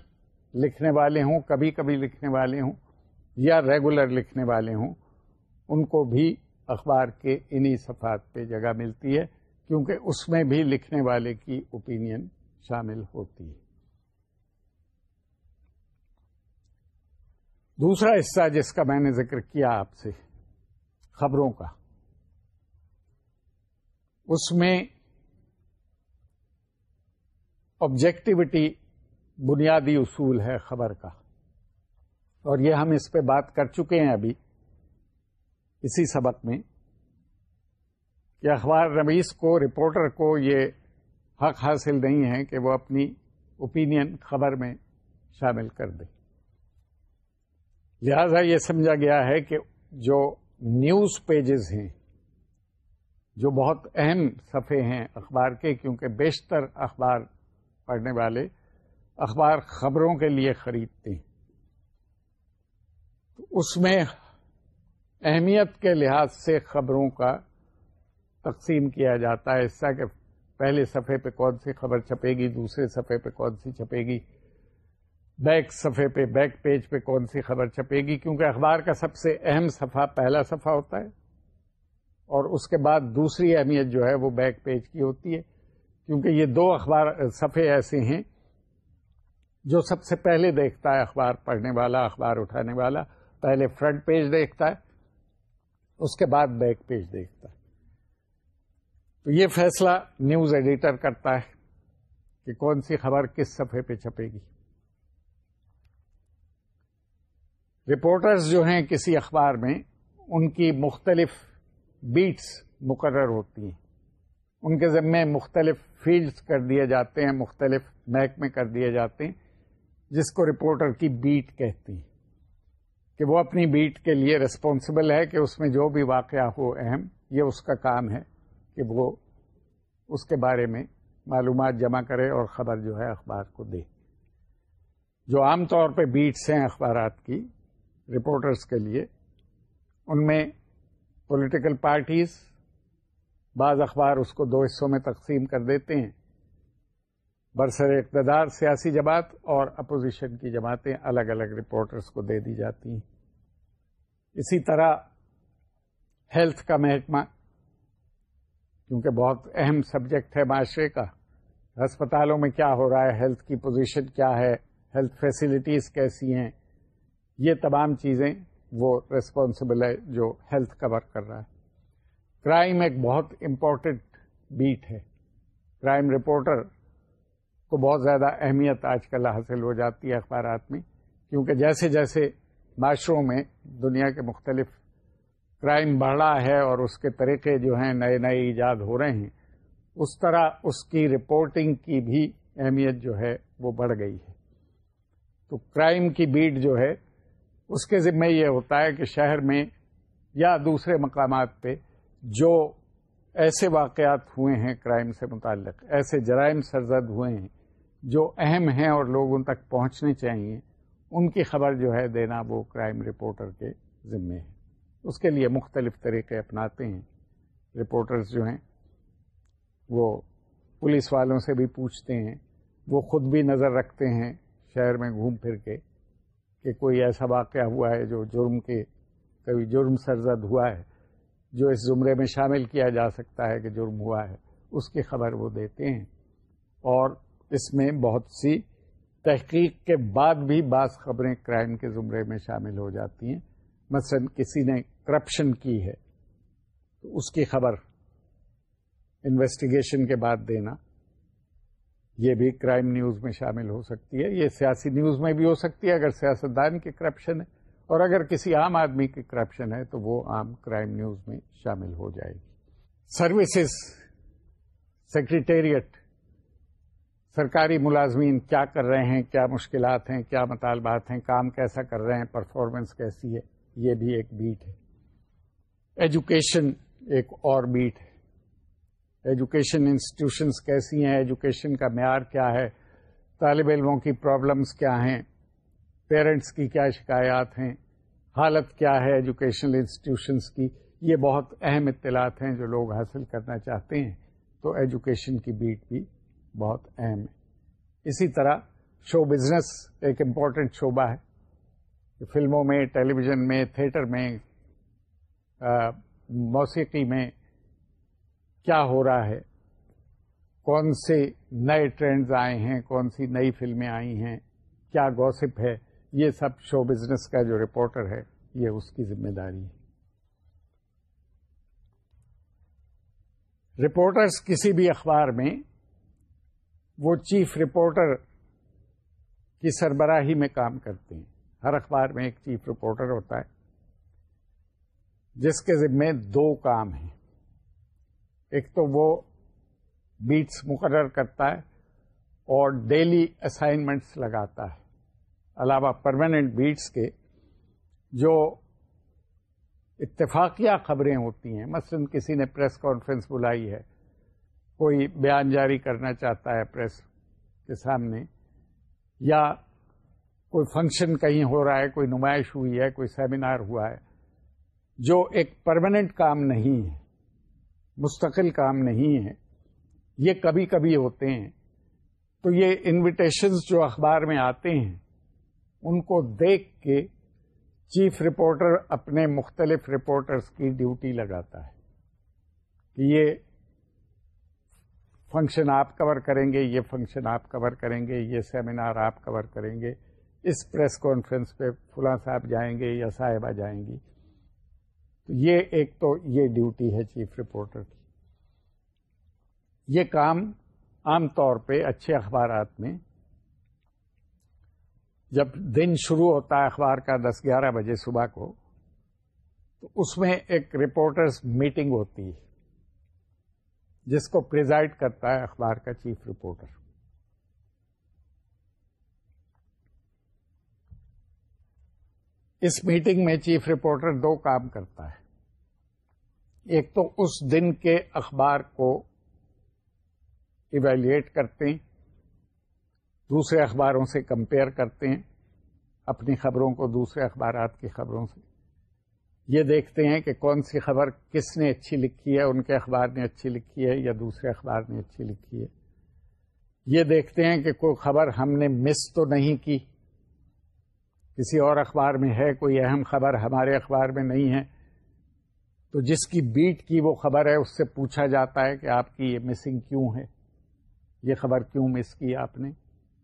لکھنے والے ہوں، کبھی کبھی لکھنے والے ہوں، یا ریگولر لکھنے والے ہوں، ان کو بھی اخبار کے انہی صفحات پہ جگہ ملتی ہے، کیونکہ اس میں بھی لکھنے والے کی اوپینین شامل ہوتی ہے۔ دوسرا حصہ جس کا میں نے ذکر کیا آپ سے، خبروں کا۔ اس میں آبجیکٹیوٹی بنیادی اصول ہے خبر کا۔ اور یہ ہم اس پہ بات کر چکے ہیں ابھی، اسی سبق میں، کہ اخبار رمیز کو، رپورٹر کو یہ حق حاصل نہیں ہے کہ وہ اپنی اوپینین خبر میں شامل کر دے۔ لہذا یہ سمجھا گیا ہے کہ جو نیوز پیجز ہیں، جو بہت اہم صفحے ہیں اخبار کے، کیونکہ بیشتر اخبار پڑھنے والے اخبار خبروں کے لیے خریدتے ہیں اس میں اہمیت کے لحاظ سے خبروں کا تقسیم کیا جاتا ہے۔ اس طرح کہ پہلے صفحے پہ کون سی خبر چھپے گی، دوسرے صفحے پہ کون سی چھپے گی، بیک صفحے پہ، بیک پیج پہ کون سی خبر چھپے گی، کیونکہ اخبار کا سب سے اہم صفحہ پہلا صفحہ ہوتا ہے۔ اور اس کے بعد دوسری اہمیت جو ہے وہ بیک پیج کی ہوتی ہے، کیونکہ یہ دو اخبار صفحے ایسے ہیں جو سب سے پہلے دیکھتا ہے اخبار پڑھنے والا، اخبار اٹھانے والا، پہلے فرنٹ پیج دیکھتا ہے، اس کے بعد بیک پیج دیکھتا ہے۔ تو یہ فیصلہ نیوز ایڈیٹر کرتا ہے کہ کون سی خبر کس صفحے پہ چھپے گی۔ رپورٹرز جو ہیں کسی اخبار میں، ان کی مختلف بیٹس مقرر ہوتی ہیں۔ ان کے ذمے مختلف فیلڈز کر دیے جاتے ہیں، مختلف محکمے کر دیے جاتے ہیں۔ جس کو رپورٹر کی بیٹ کہتی ہیں، کہ وہ اپنی بیٹ کے لیے ریسپانسبل ہے کہ اس میں جو بھی واقعہ ہو اہم، یہ اس کا کام ہے کہ وہ اس کے بارے میں معلومات جمع کرے اور خبر جو ہے اخبار کو دے۔ جو عام طور پہ بیٹس ہیں اخبارات کی، رپورٹرز کے لیے، ان میں پولیٹیکل پارٹیز بعض اخبار اس کو دو حصوں میں تقسیم کر دیتے ہیں۔ برسر اقتدار سیاسی جماعت اور اپوزیشن کی جماعتیں الگ الگ رپورٹرز کو دے دی جاتی ہیں۔ اسی طرح ہیلتھ کا محکمہ، کیونکہ بہت اہم سبجیکٹ ہے معاشرے کا، ہسپتالوں میں کیا ہو رہا ہے، ہیلتھ کی پوزیشن کیا ہے، ہیلتھ فیسلٹیز کیسی ہیں، یہ تمام چیزیں وہ ریسپانسبل ہے جو ہیلتھ کور کر رہا ہے۔ کرائم ایک بہت امپورٹنٹ بیٹ ہے۔ کرائم رپورٹر کو بہت زیادہ اہمیت آج کل حاصل ہو جاتی ہے اخبارات میں، کیونکہ جیسے جیسے معاشروں میں دنیا کے مختلف کرائم بڑھ رہا ہے اور اس کے طریقے جو ہیں نئے نئے ایجاد ہو رہے ہیں، اس طرح اس کی رپورٹنگ کی بھی اہمیت جو ہے وہ بڑھ گئی ہے۔ تو کرائم کی بیٹ جو ہے، اس کے ذمہ یہ ہوتا ہے کہ شہر میں یا دوسرے مقامات پہ جو ایسے واقعات ہوئے ہیں کرائم سے متعلق، ایسے جرائم سرزد ہوئے ہیں جو اہم ہیں اور لوگ ان تک پہنچنے چاہیے ان کی خبر جو ہے دینا وہ کرائم رپورٹر کے ذمے ہے۔ اس کے لیے مختلف طریقے اپناتے ہیں۔ رپورٹرز جو ہیں، وہ پولیس والوں سے بھی پوچھتے ہیں، وہ خود بھی نظر رکھتے ہیں شہر میں گھوم پھر کے کہ کوئی ایسا واقعہ ہوا ہے جو جرم کے کبھی جرم سرزد ہوا ہے، جو اس زمرے میں شامل کیا جا سکتا ہے کہ جرم ہوا ہے، اس کی خبر وہ دیتے ہیں۔ اور اس میں بہت سی تحقیق کے بعد بھی بعض خبریں کرائم کے زمرے میں شامل ہو جاتی ہیں۔ مثلا کسی نے کرپشن کی ہے، تو اس کی خبر انویسٹیگیشن کے بعد دینا۔ یہ بھی کرائم نیوز میں شامل ہو سکتی ہے، یہ سیاسی نیوز میں بھی ہو سکتی ہے اگر سیاستدان کی کرپشن ہے۔ اور اگر کسی عام آدمی کی کرپشن ہے، تو وہ عام کرائم نیوز میں شامل ہو جائے گی۔ سروسز سیکریٹریٹ سرکاری ملازمین کیا کر رہے ہیں، کیا مشکلات ہیں، کیا مطالبات ہیں، کام کیسا کر رہے ہیں پرفارمنس کیسی ہے، یہ بھی ایک بیٹ ہے۔ ایجوکیشن ایک اور بیٹ ہے۔ ایجوکیشن انسٹیٹیوشنس کیسی ہیں ایجوکیشن کا معیار کیا ہے، طالب علموں کی پرابلمس کیا ہیں پیرنٹس کی کیا شکایات ہیں، حالت کیا ہے ایجوکیشنل انسٹیٹیوشنس کی، یہ بہت اہم اطلاعات ہیں جو لوگ حاصل کرنا چاہتے ہیں۔ تو ایجوکیشن کی بیٹ بھی بہت اہم ہے۔ اسی طرح شو بزنس ایک امپورٹنٹ شعبہ ہے فلموں میں ٹیلی ویژن میں، تھیٹر میں موسیقی میں کیا ہو رہا ہے؟ کون سے نئے ٹرینڈز آئے ہیں؟ کون سی نئی فلمیں آئی ہیں؟ کیا گوسپ ہے؟ یہ سب شو بزنس کا جو رپورٹر ہے، یہ اس کی ذمہ داری ہے۔ رپورٹرز کسی بھی اخبار میں وہ چیف رپورٹر کی سربراہی میں کام کرتے ہیں۔ ہر اخبار میں ایک چیف رپورٹر ہوتا ہے، جس کے ذمے دو کام ہیں۔ ایک تو وہ بیٹس مقرر کرتا ہے اور ڈیلی اسائنمنٹس لگاتا ہے۔ علاوہ پرماننٹ بیٹس کے جو اتفاقیہ خبریں ہوتی ہیں، مثلا کسی نے پریس کانفرنس بلائی ہے کوئی بیان جاری کرنا چاہتا ہے پریس کے سامنے، یا کوئی فنکشن کہیں ہو رہا ہے، کوئی نمائش ہوئی ہے، کوئی سیمینار ہوا ہے، جو ایک پرماننٹ کام نہیں ہے، مستقل کام نہیں ہے، یہ کبھی کبھی ہوتے ہیں۔ تو یہ انویٹیشنز جو اخبار میں آتے ہیں، ان کو دیکھ کے چیف رپورٹر اپنے مختلف رپورٹرز کی ڈیوٹی لگاتا ہے کہ یہ فنکشن آپ کور کریں گے، یہ فنکشن آپ کور کریں گے، یہ سیمینار آپ کور کریں گے۔ اس پریس کانفرنس پہ فلاں صاحب جائیں گے یا صاحبہ جائیں گی۔ تو یہ ایک تو یہ ڈیوٹی ہے چیف رپورٹر کی۔ یہ کام عام طور پہ اچھے اخبارات میں جب دن شروع ہوتا ہے اخبار کا دس گیارہ بجے صبح کو، تو اس میں ایک رپورٹرز میٹنگ ہوتی ہے۔ جس کو پرزائڈ کرتا ہے اخبار کا چیف رپورٹر اس میٹنگ میں چیف رپورٹر دو کام کرتا ہے۔ ایک تو اس دن کے اخبار کو ایویلویٹ کرتے ہیں۔ دوسرے اخباروں سے کمپیئر کرتے ہیں۔ اپنی خبروں کو دوسرے اخبارات کی خبروں سے۔ یہ دیکھتے ہیں کہ کون سی خبر کس نے اچھی لکھی ہے، ان کے اخبار نے اچھی لکھی ہے یا دوسرے اخبار نے اچھی لکھی ہے۔ یہ دیکھتے ہیں کہ کوئی خبر ہم نے مس تو نہیں کی۔ کسی اور اخبار میں ہے، کوئی اہم خبر ہمارے اخبار میں نہیں ہے۔ تو جس کی بیٹ کی وہ خبر ہے، اس سے پوچھا جاتا ہے کہ آپ کی یہ مسنگ کیوں ہے؟ یہ خبر کیوں مس کی آپ نے؟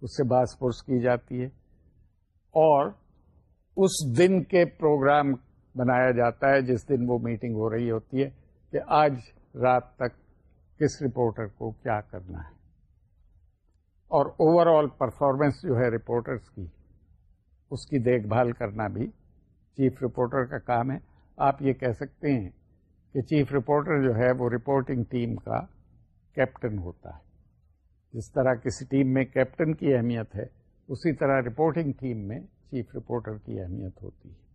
اس سے باس پرس کی جاتی ہے۔ اور اس دن کے پروگرام بنایا جاتا ہے، جس دن وہ میٹنگ ہو رہی ہوتی ہے کہ آج رات تک کس رپورٹر کو کیا کرنا ہے۔ اور اوور آل پرفارمنس جو ہے رپورٹرس کی، اس کی دیکھ بھال کرنا بھی چیف رپورٹر کا کام ہے۔ آپ یہ کہہ سکتے ہیں کہ چیف رپورٹر جو ہے وہ رپورٹنگ ٹیم کا کیپٹن ہوتا ہے۔ جس طرح کسی ٹیم میں کیپٹن کی اہمیت ہے، اسی طرح رپورٹنگ ٹیم میں چیف رپورٹر کی اہمیت ہوتی ہے۔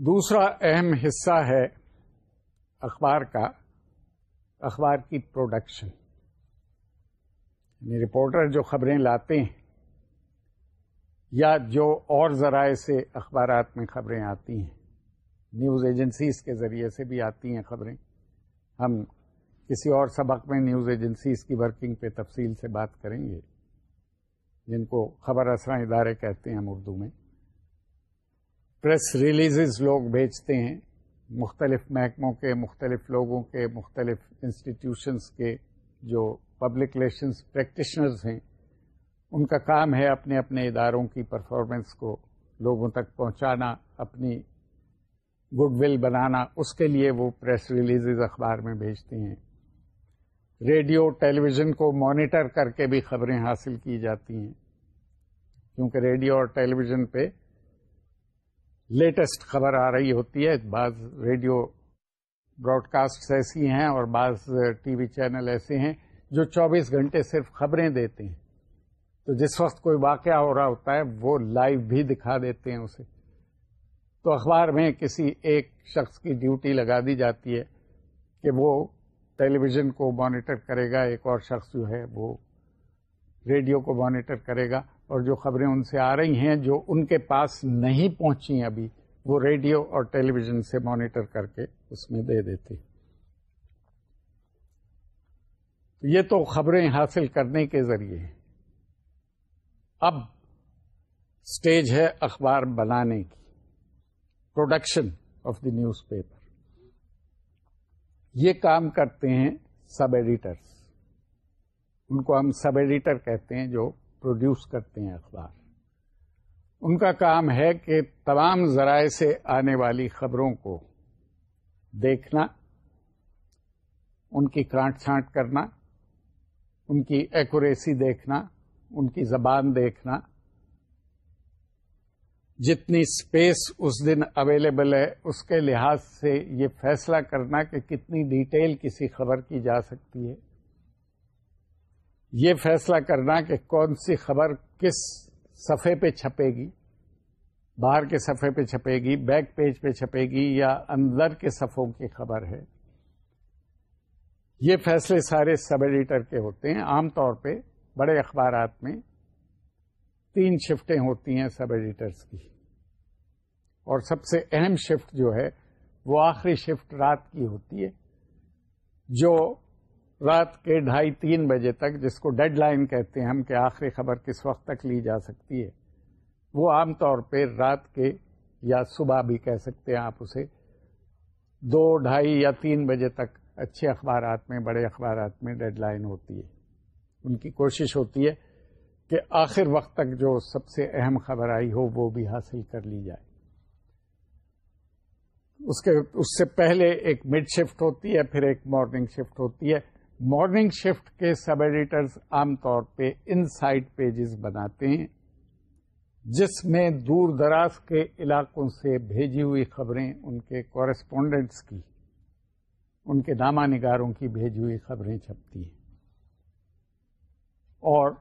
دوسرا اہم حصہ ہے اخبار کا، اخبار کی پروڈکشن یعنی رپورٹر جو خبریں لاتے ہیں یا جو اور ذرائع سے اخبارات میں خبریں آتی ہیں نیوز ایجنسیز کے ذریعے سے بھی آتی ہیں خبریں۔ ہم کسی اور سبق میں نیوز ایجنسیز کی ورکنگ پہ تفصیل سے بات کریں گے، جن کو خبر اسراں ادارے کہتے ہیں ہم اردو میں۔ پریس ریلیزز لوگ بھیجتے ہیں، مختلف محکموں کے، مختلف لوگوں کے، مختلف انسٹیٹیوشنس کے جو پبلک ریلیشنس پریکٹیشنرز ہیں، ان کا کام ہے اپنے اپنے اداروں کی پرفارمنس کو لوگوں تک پہنچانا، اپنی گڈ ول بنانا، اس کے لیے وہ پریس ریلیزز اخبار میں بھیجتے ہیں۔ ریڈیو ٹیلی ویژن کو مانیٹر کر کے بھی خبریں حاصل کی جاتی ہیں۔ کیونکہ ریڈیو اور ٹیلی ویژن پہ لیٹسٹ خبر آ رہی ہوتی ہے۔ بعض ریڈیو براڈ کاسٹ ایسی ہیں اور بعض ٹی وی چینل ایسے ہیں جو چوبیس گھنٹے صرف خبریں دیتے ہیں۔ تو جس وقت کوئی واقعہ ہو رہا ہوتا ہے، وہ لائیو بھی دکھا دیتے ہیں اسے۔ تو اخبار میں کسی ایک شخص کی ڈیوٹی لگا دی جاتی ہے کہ وہ ٹیلی ویژن کو مانیٹر کرے گا۔ ایک اور شخص جو ہے، وہ ریڈیو کو مانیٹر کرے گا۔ اور جو خبریں ان سے آ رہی ہیں جو ان کے پاس نہیں پہنچی ابھی، وہ ریڈیو اور ٹیلی ویژن سے مانیٹر کر کے اس میں دے دیتے۔ یہ تو خبریں حاصل کرنے کے ذریعے ہیں۔ اب اسٹیج ہے اخبار بنانے کی production of the newspaper یہ کام کرتے ہیں سب ایڈیٹرس ان کو ہم سب ایڈیٹر کہتے ہیں جو پروڈیوس کرتے ہیں اخبار۔ ان کا کام ہے کہ تمام ذرائع سے آنے والی خبروں کو دیکھنا، ان کی کانٹ چھانٹ کرنا، ان کی ایکوریسی دیکھنا، ان کی زبان دیکھنا۔ جتنی اسپیس اس دن اویلیبل ہے، اس کے لحاظ سے یہ فیصلہ کرنا کہ کتنی ڈیٹیل کسی خبر کی جا سکتی ہے۔ یہ فیصلہ کرنا کہ کون سی خبر کس صفحے پہ چھپے گی، باہر کے صفحے پہ چھپے گی، بیک پیج پہ چھپے گی یا اندر کے صفوں کی خبر ہے۔ یہ فیصلے سارے سب ایڈیٹر کے ہوتے ہیں۔ عام طور پہ بڑے اخبارات میں تین شفٹیں ہوتی ہیں سب ایڈیٹرس کی۔ اور سب سے اہم شفٹ جو ہے، وہ آخری شفٹ رات کی ہوتی ہے، جو رات کے ڈھائی تین بجے تک جس کو ڈیڈ لائن کہتے ہیں ہم کہ آخری خبر کس وقت تک لی جا سکتی ہے، وہ عام طور پہ رات کے یا صبح بھی کہہ سکتے ہیں آپ اسے، دو ڈھائی یا تین بجے تک اچھے اخبارات میں، بڑے اخبارات میں ڈیڈ لائن ہوتی ہے۔ ان کی کوشش ہوتی ہے کہ آخر وقت تک جو سب سے اہم خبر آئی ہو، وہ بھی حاصل کر لی جائے۔ اس کے، اس سے پہلے ایک مڈ شفٹ ہوتی ہے، پھر ایک مارننگ شفٹ ہوتی ہے۔ مارننگ شفٹ کے سب ایڈیٹرز عام طور پہ ان سائڈ پیجز بناتے ہیں، جس میں دور دراز کے علاقوں سے بھیجی ہوئی خبریں ان کے کورسپونڈنٹس کی، ان کے نامہ نگاروں کی بھیجی ہوئی خبریں چھپتی ہیں۔ اور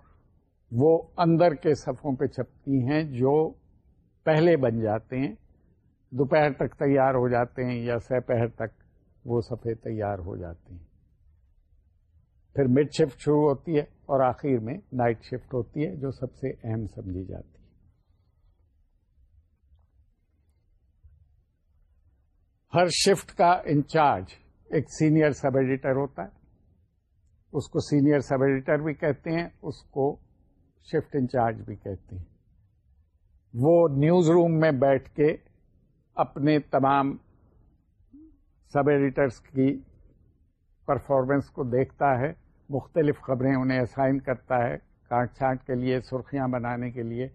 وہ اندر کے صفوں پہ چھپتی ہیں جو پہلے بن جاتے ہیں، دوپہر تک تیار ہو جاتے ہیں یا سہ پہر تک وہ صفحے تیار ہو جاتے ہیں۔ پھر مڈ شفٹ شروع ہوتی ہے اور آخر میں نائٹ شفٹ ہوتی ہے جو سب سے اہم سمجھی جاتی ہے۔ ہر شفٹ کا انچارج ایک سینئر سب ایڈیٹر ہوتا ہے۔ اس کو سینئر سب ایڈیٹر بھی کہتے ہیں، اس کو شفٹ انچارج بھی کہتے ہیں۔ وہ نیوز روم میں بیٹھ کے اپنے تمام سب ایڈیٹرس کی پرفارمنس کو دیکھتا ہے۔ مختلف خبریں انہیں اسائن کرتا ہے، کاٹ چھانٹ کے لیے، سرخیاں بنانے کے لیے۔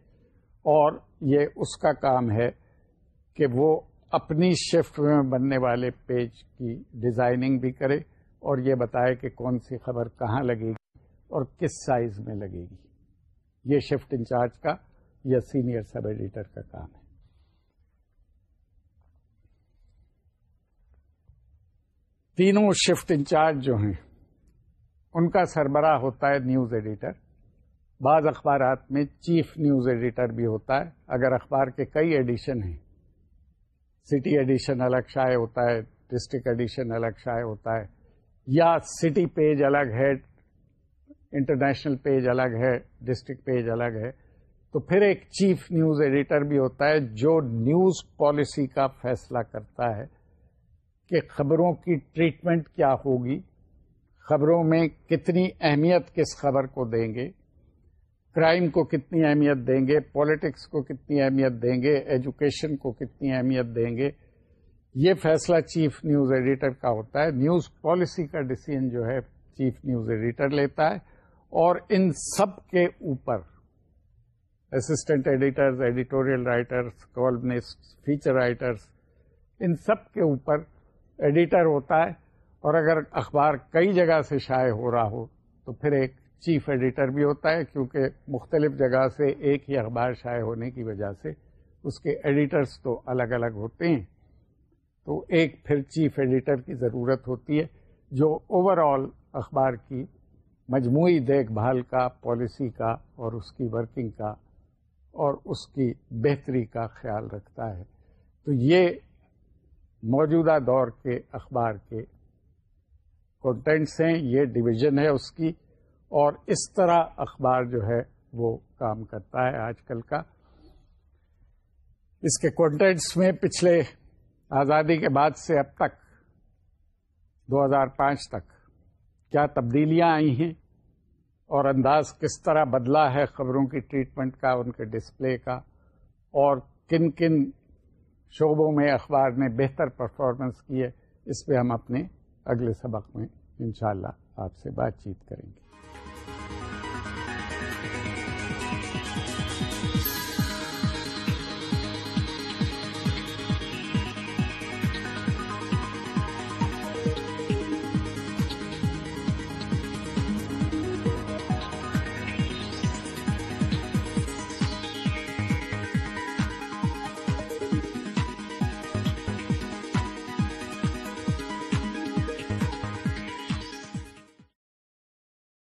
اور یہ اس کا کام ہے کہ وہ اپنی شفٹ میں بننے والے پیج کی ڈیزائننگ بھی کرے اور یہ بتائے کہ کون سی خبر کہاں لگے گی اور کس سائز میں لگے گی۔ یہ شفٹ انچارج کا یا سینئر سب ایڈیٹر کا کام ہے۔ تینوں شفٹ انچارج جو ہیں ان کا سربراہ ہوتا ہے نیوز ایڈیٹر۔ بعض اخبارات میں چیف نیوز ایڈیٹر بھی ہوتا ہے، اگر اخبار کے کئی ایڈیشن ہیں۔ سٹی ایڈیشن الگ شائع ہوتا ہے، ڈسٹرکٹ ایڈیشن الگ شائع ہوتا ہے، یا سٹی پیج الگ ہے، انٹرنیشنل پیج الگ ہے، ڈسٹرکٹ پیج الگ ہے۔ تو پھر ایک چیف نیوز ایڈیٹر بھی ہوتا ہے، جو نیوز پالیسی کا فیصلہ کرتا ہے کہ خبروں کی ٹریٹمنٹ کیا ہوگی۔ خبروں میں کتنی اہمیت کس خبر کو دیں گے؟ کرائم کو کتنی اہمیت دیں گے؟ پالیٹکس کو کتنی اہمیت دیں گے؟ ایجوکیشن کو کتنی اہمیت دیں گے؟ یہ فیصلہ چیف نیوز ایڈیٹر کا ہوتا ہے۔ نیوز پالیسی کا ڈسیزن جو ہے چیف نیوز ایڈیٹر لیتا ہے۔ اور ان سب کے اوپر assistant editors editorial writers columnist feature writers ان سب کے اوپر ایڈیٹر ہوتا ہے۔ اور اگر اخبار کئی جگہ سے شائع ہو رہا ہو، تو پھر ایک چیف ایڈیٹر بھی ہوتا ہے، کیونکہ مختلف جگہ سے ایک ہی اخبار شائع ہونے کی وجہ سے اس کے ایڈیٹرس تو الگ الگ ہوتے ہیں۔ تو ایک پھر چیف ایڈیٹر کی ضرورت ہوتی ہے، جو اوور آل اخبار کی مجموعی دیکھ بھال کا پالیسی کا اور اس کی ورکنگ کا اور اس کی بہتری کا خیال رکھتا ہے۔ تو یہ موجودہ دور کے اخبار کے کنٹینٹس ہیں، یہ ڈویژن ہے اس کی، اور اس طرح اخبار جو ہے وہ کام کرتا ہے آج کل کا۔ اس کے کنٹینٹس میں پچھلے آزادی کے بعد سے اب تک، دو ہزار پانچ تک کیا تبدیلیاں آئی ہیں، اور انداز کس طرح بدلا ہے خبروں کی ٹریٹمنٹ کا، ان کے ڈسپلے کا، اور کن کن شعبوں میں اخبار نے بہتر پرفارمنس کی ہے اس پہ ہم اپنے اگلے سبق میں انشاءاللہ شاء آپ سے بات چیت کریں گے۔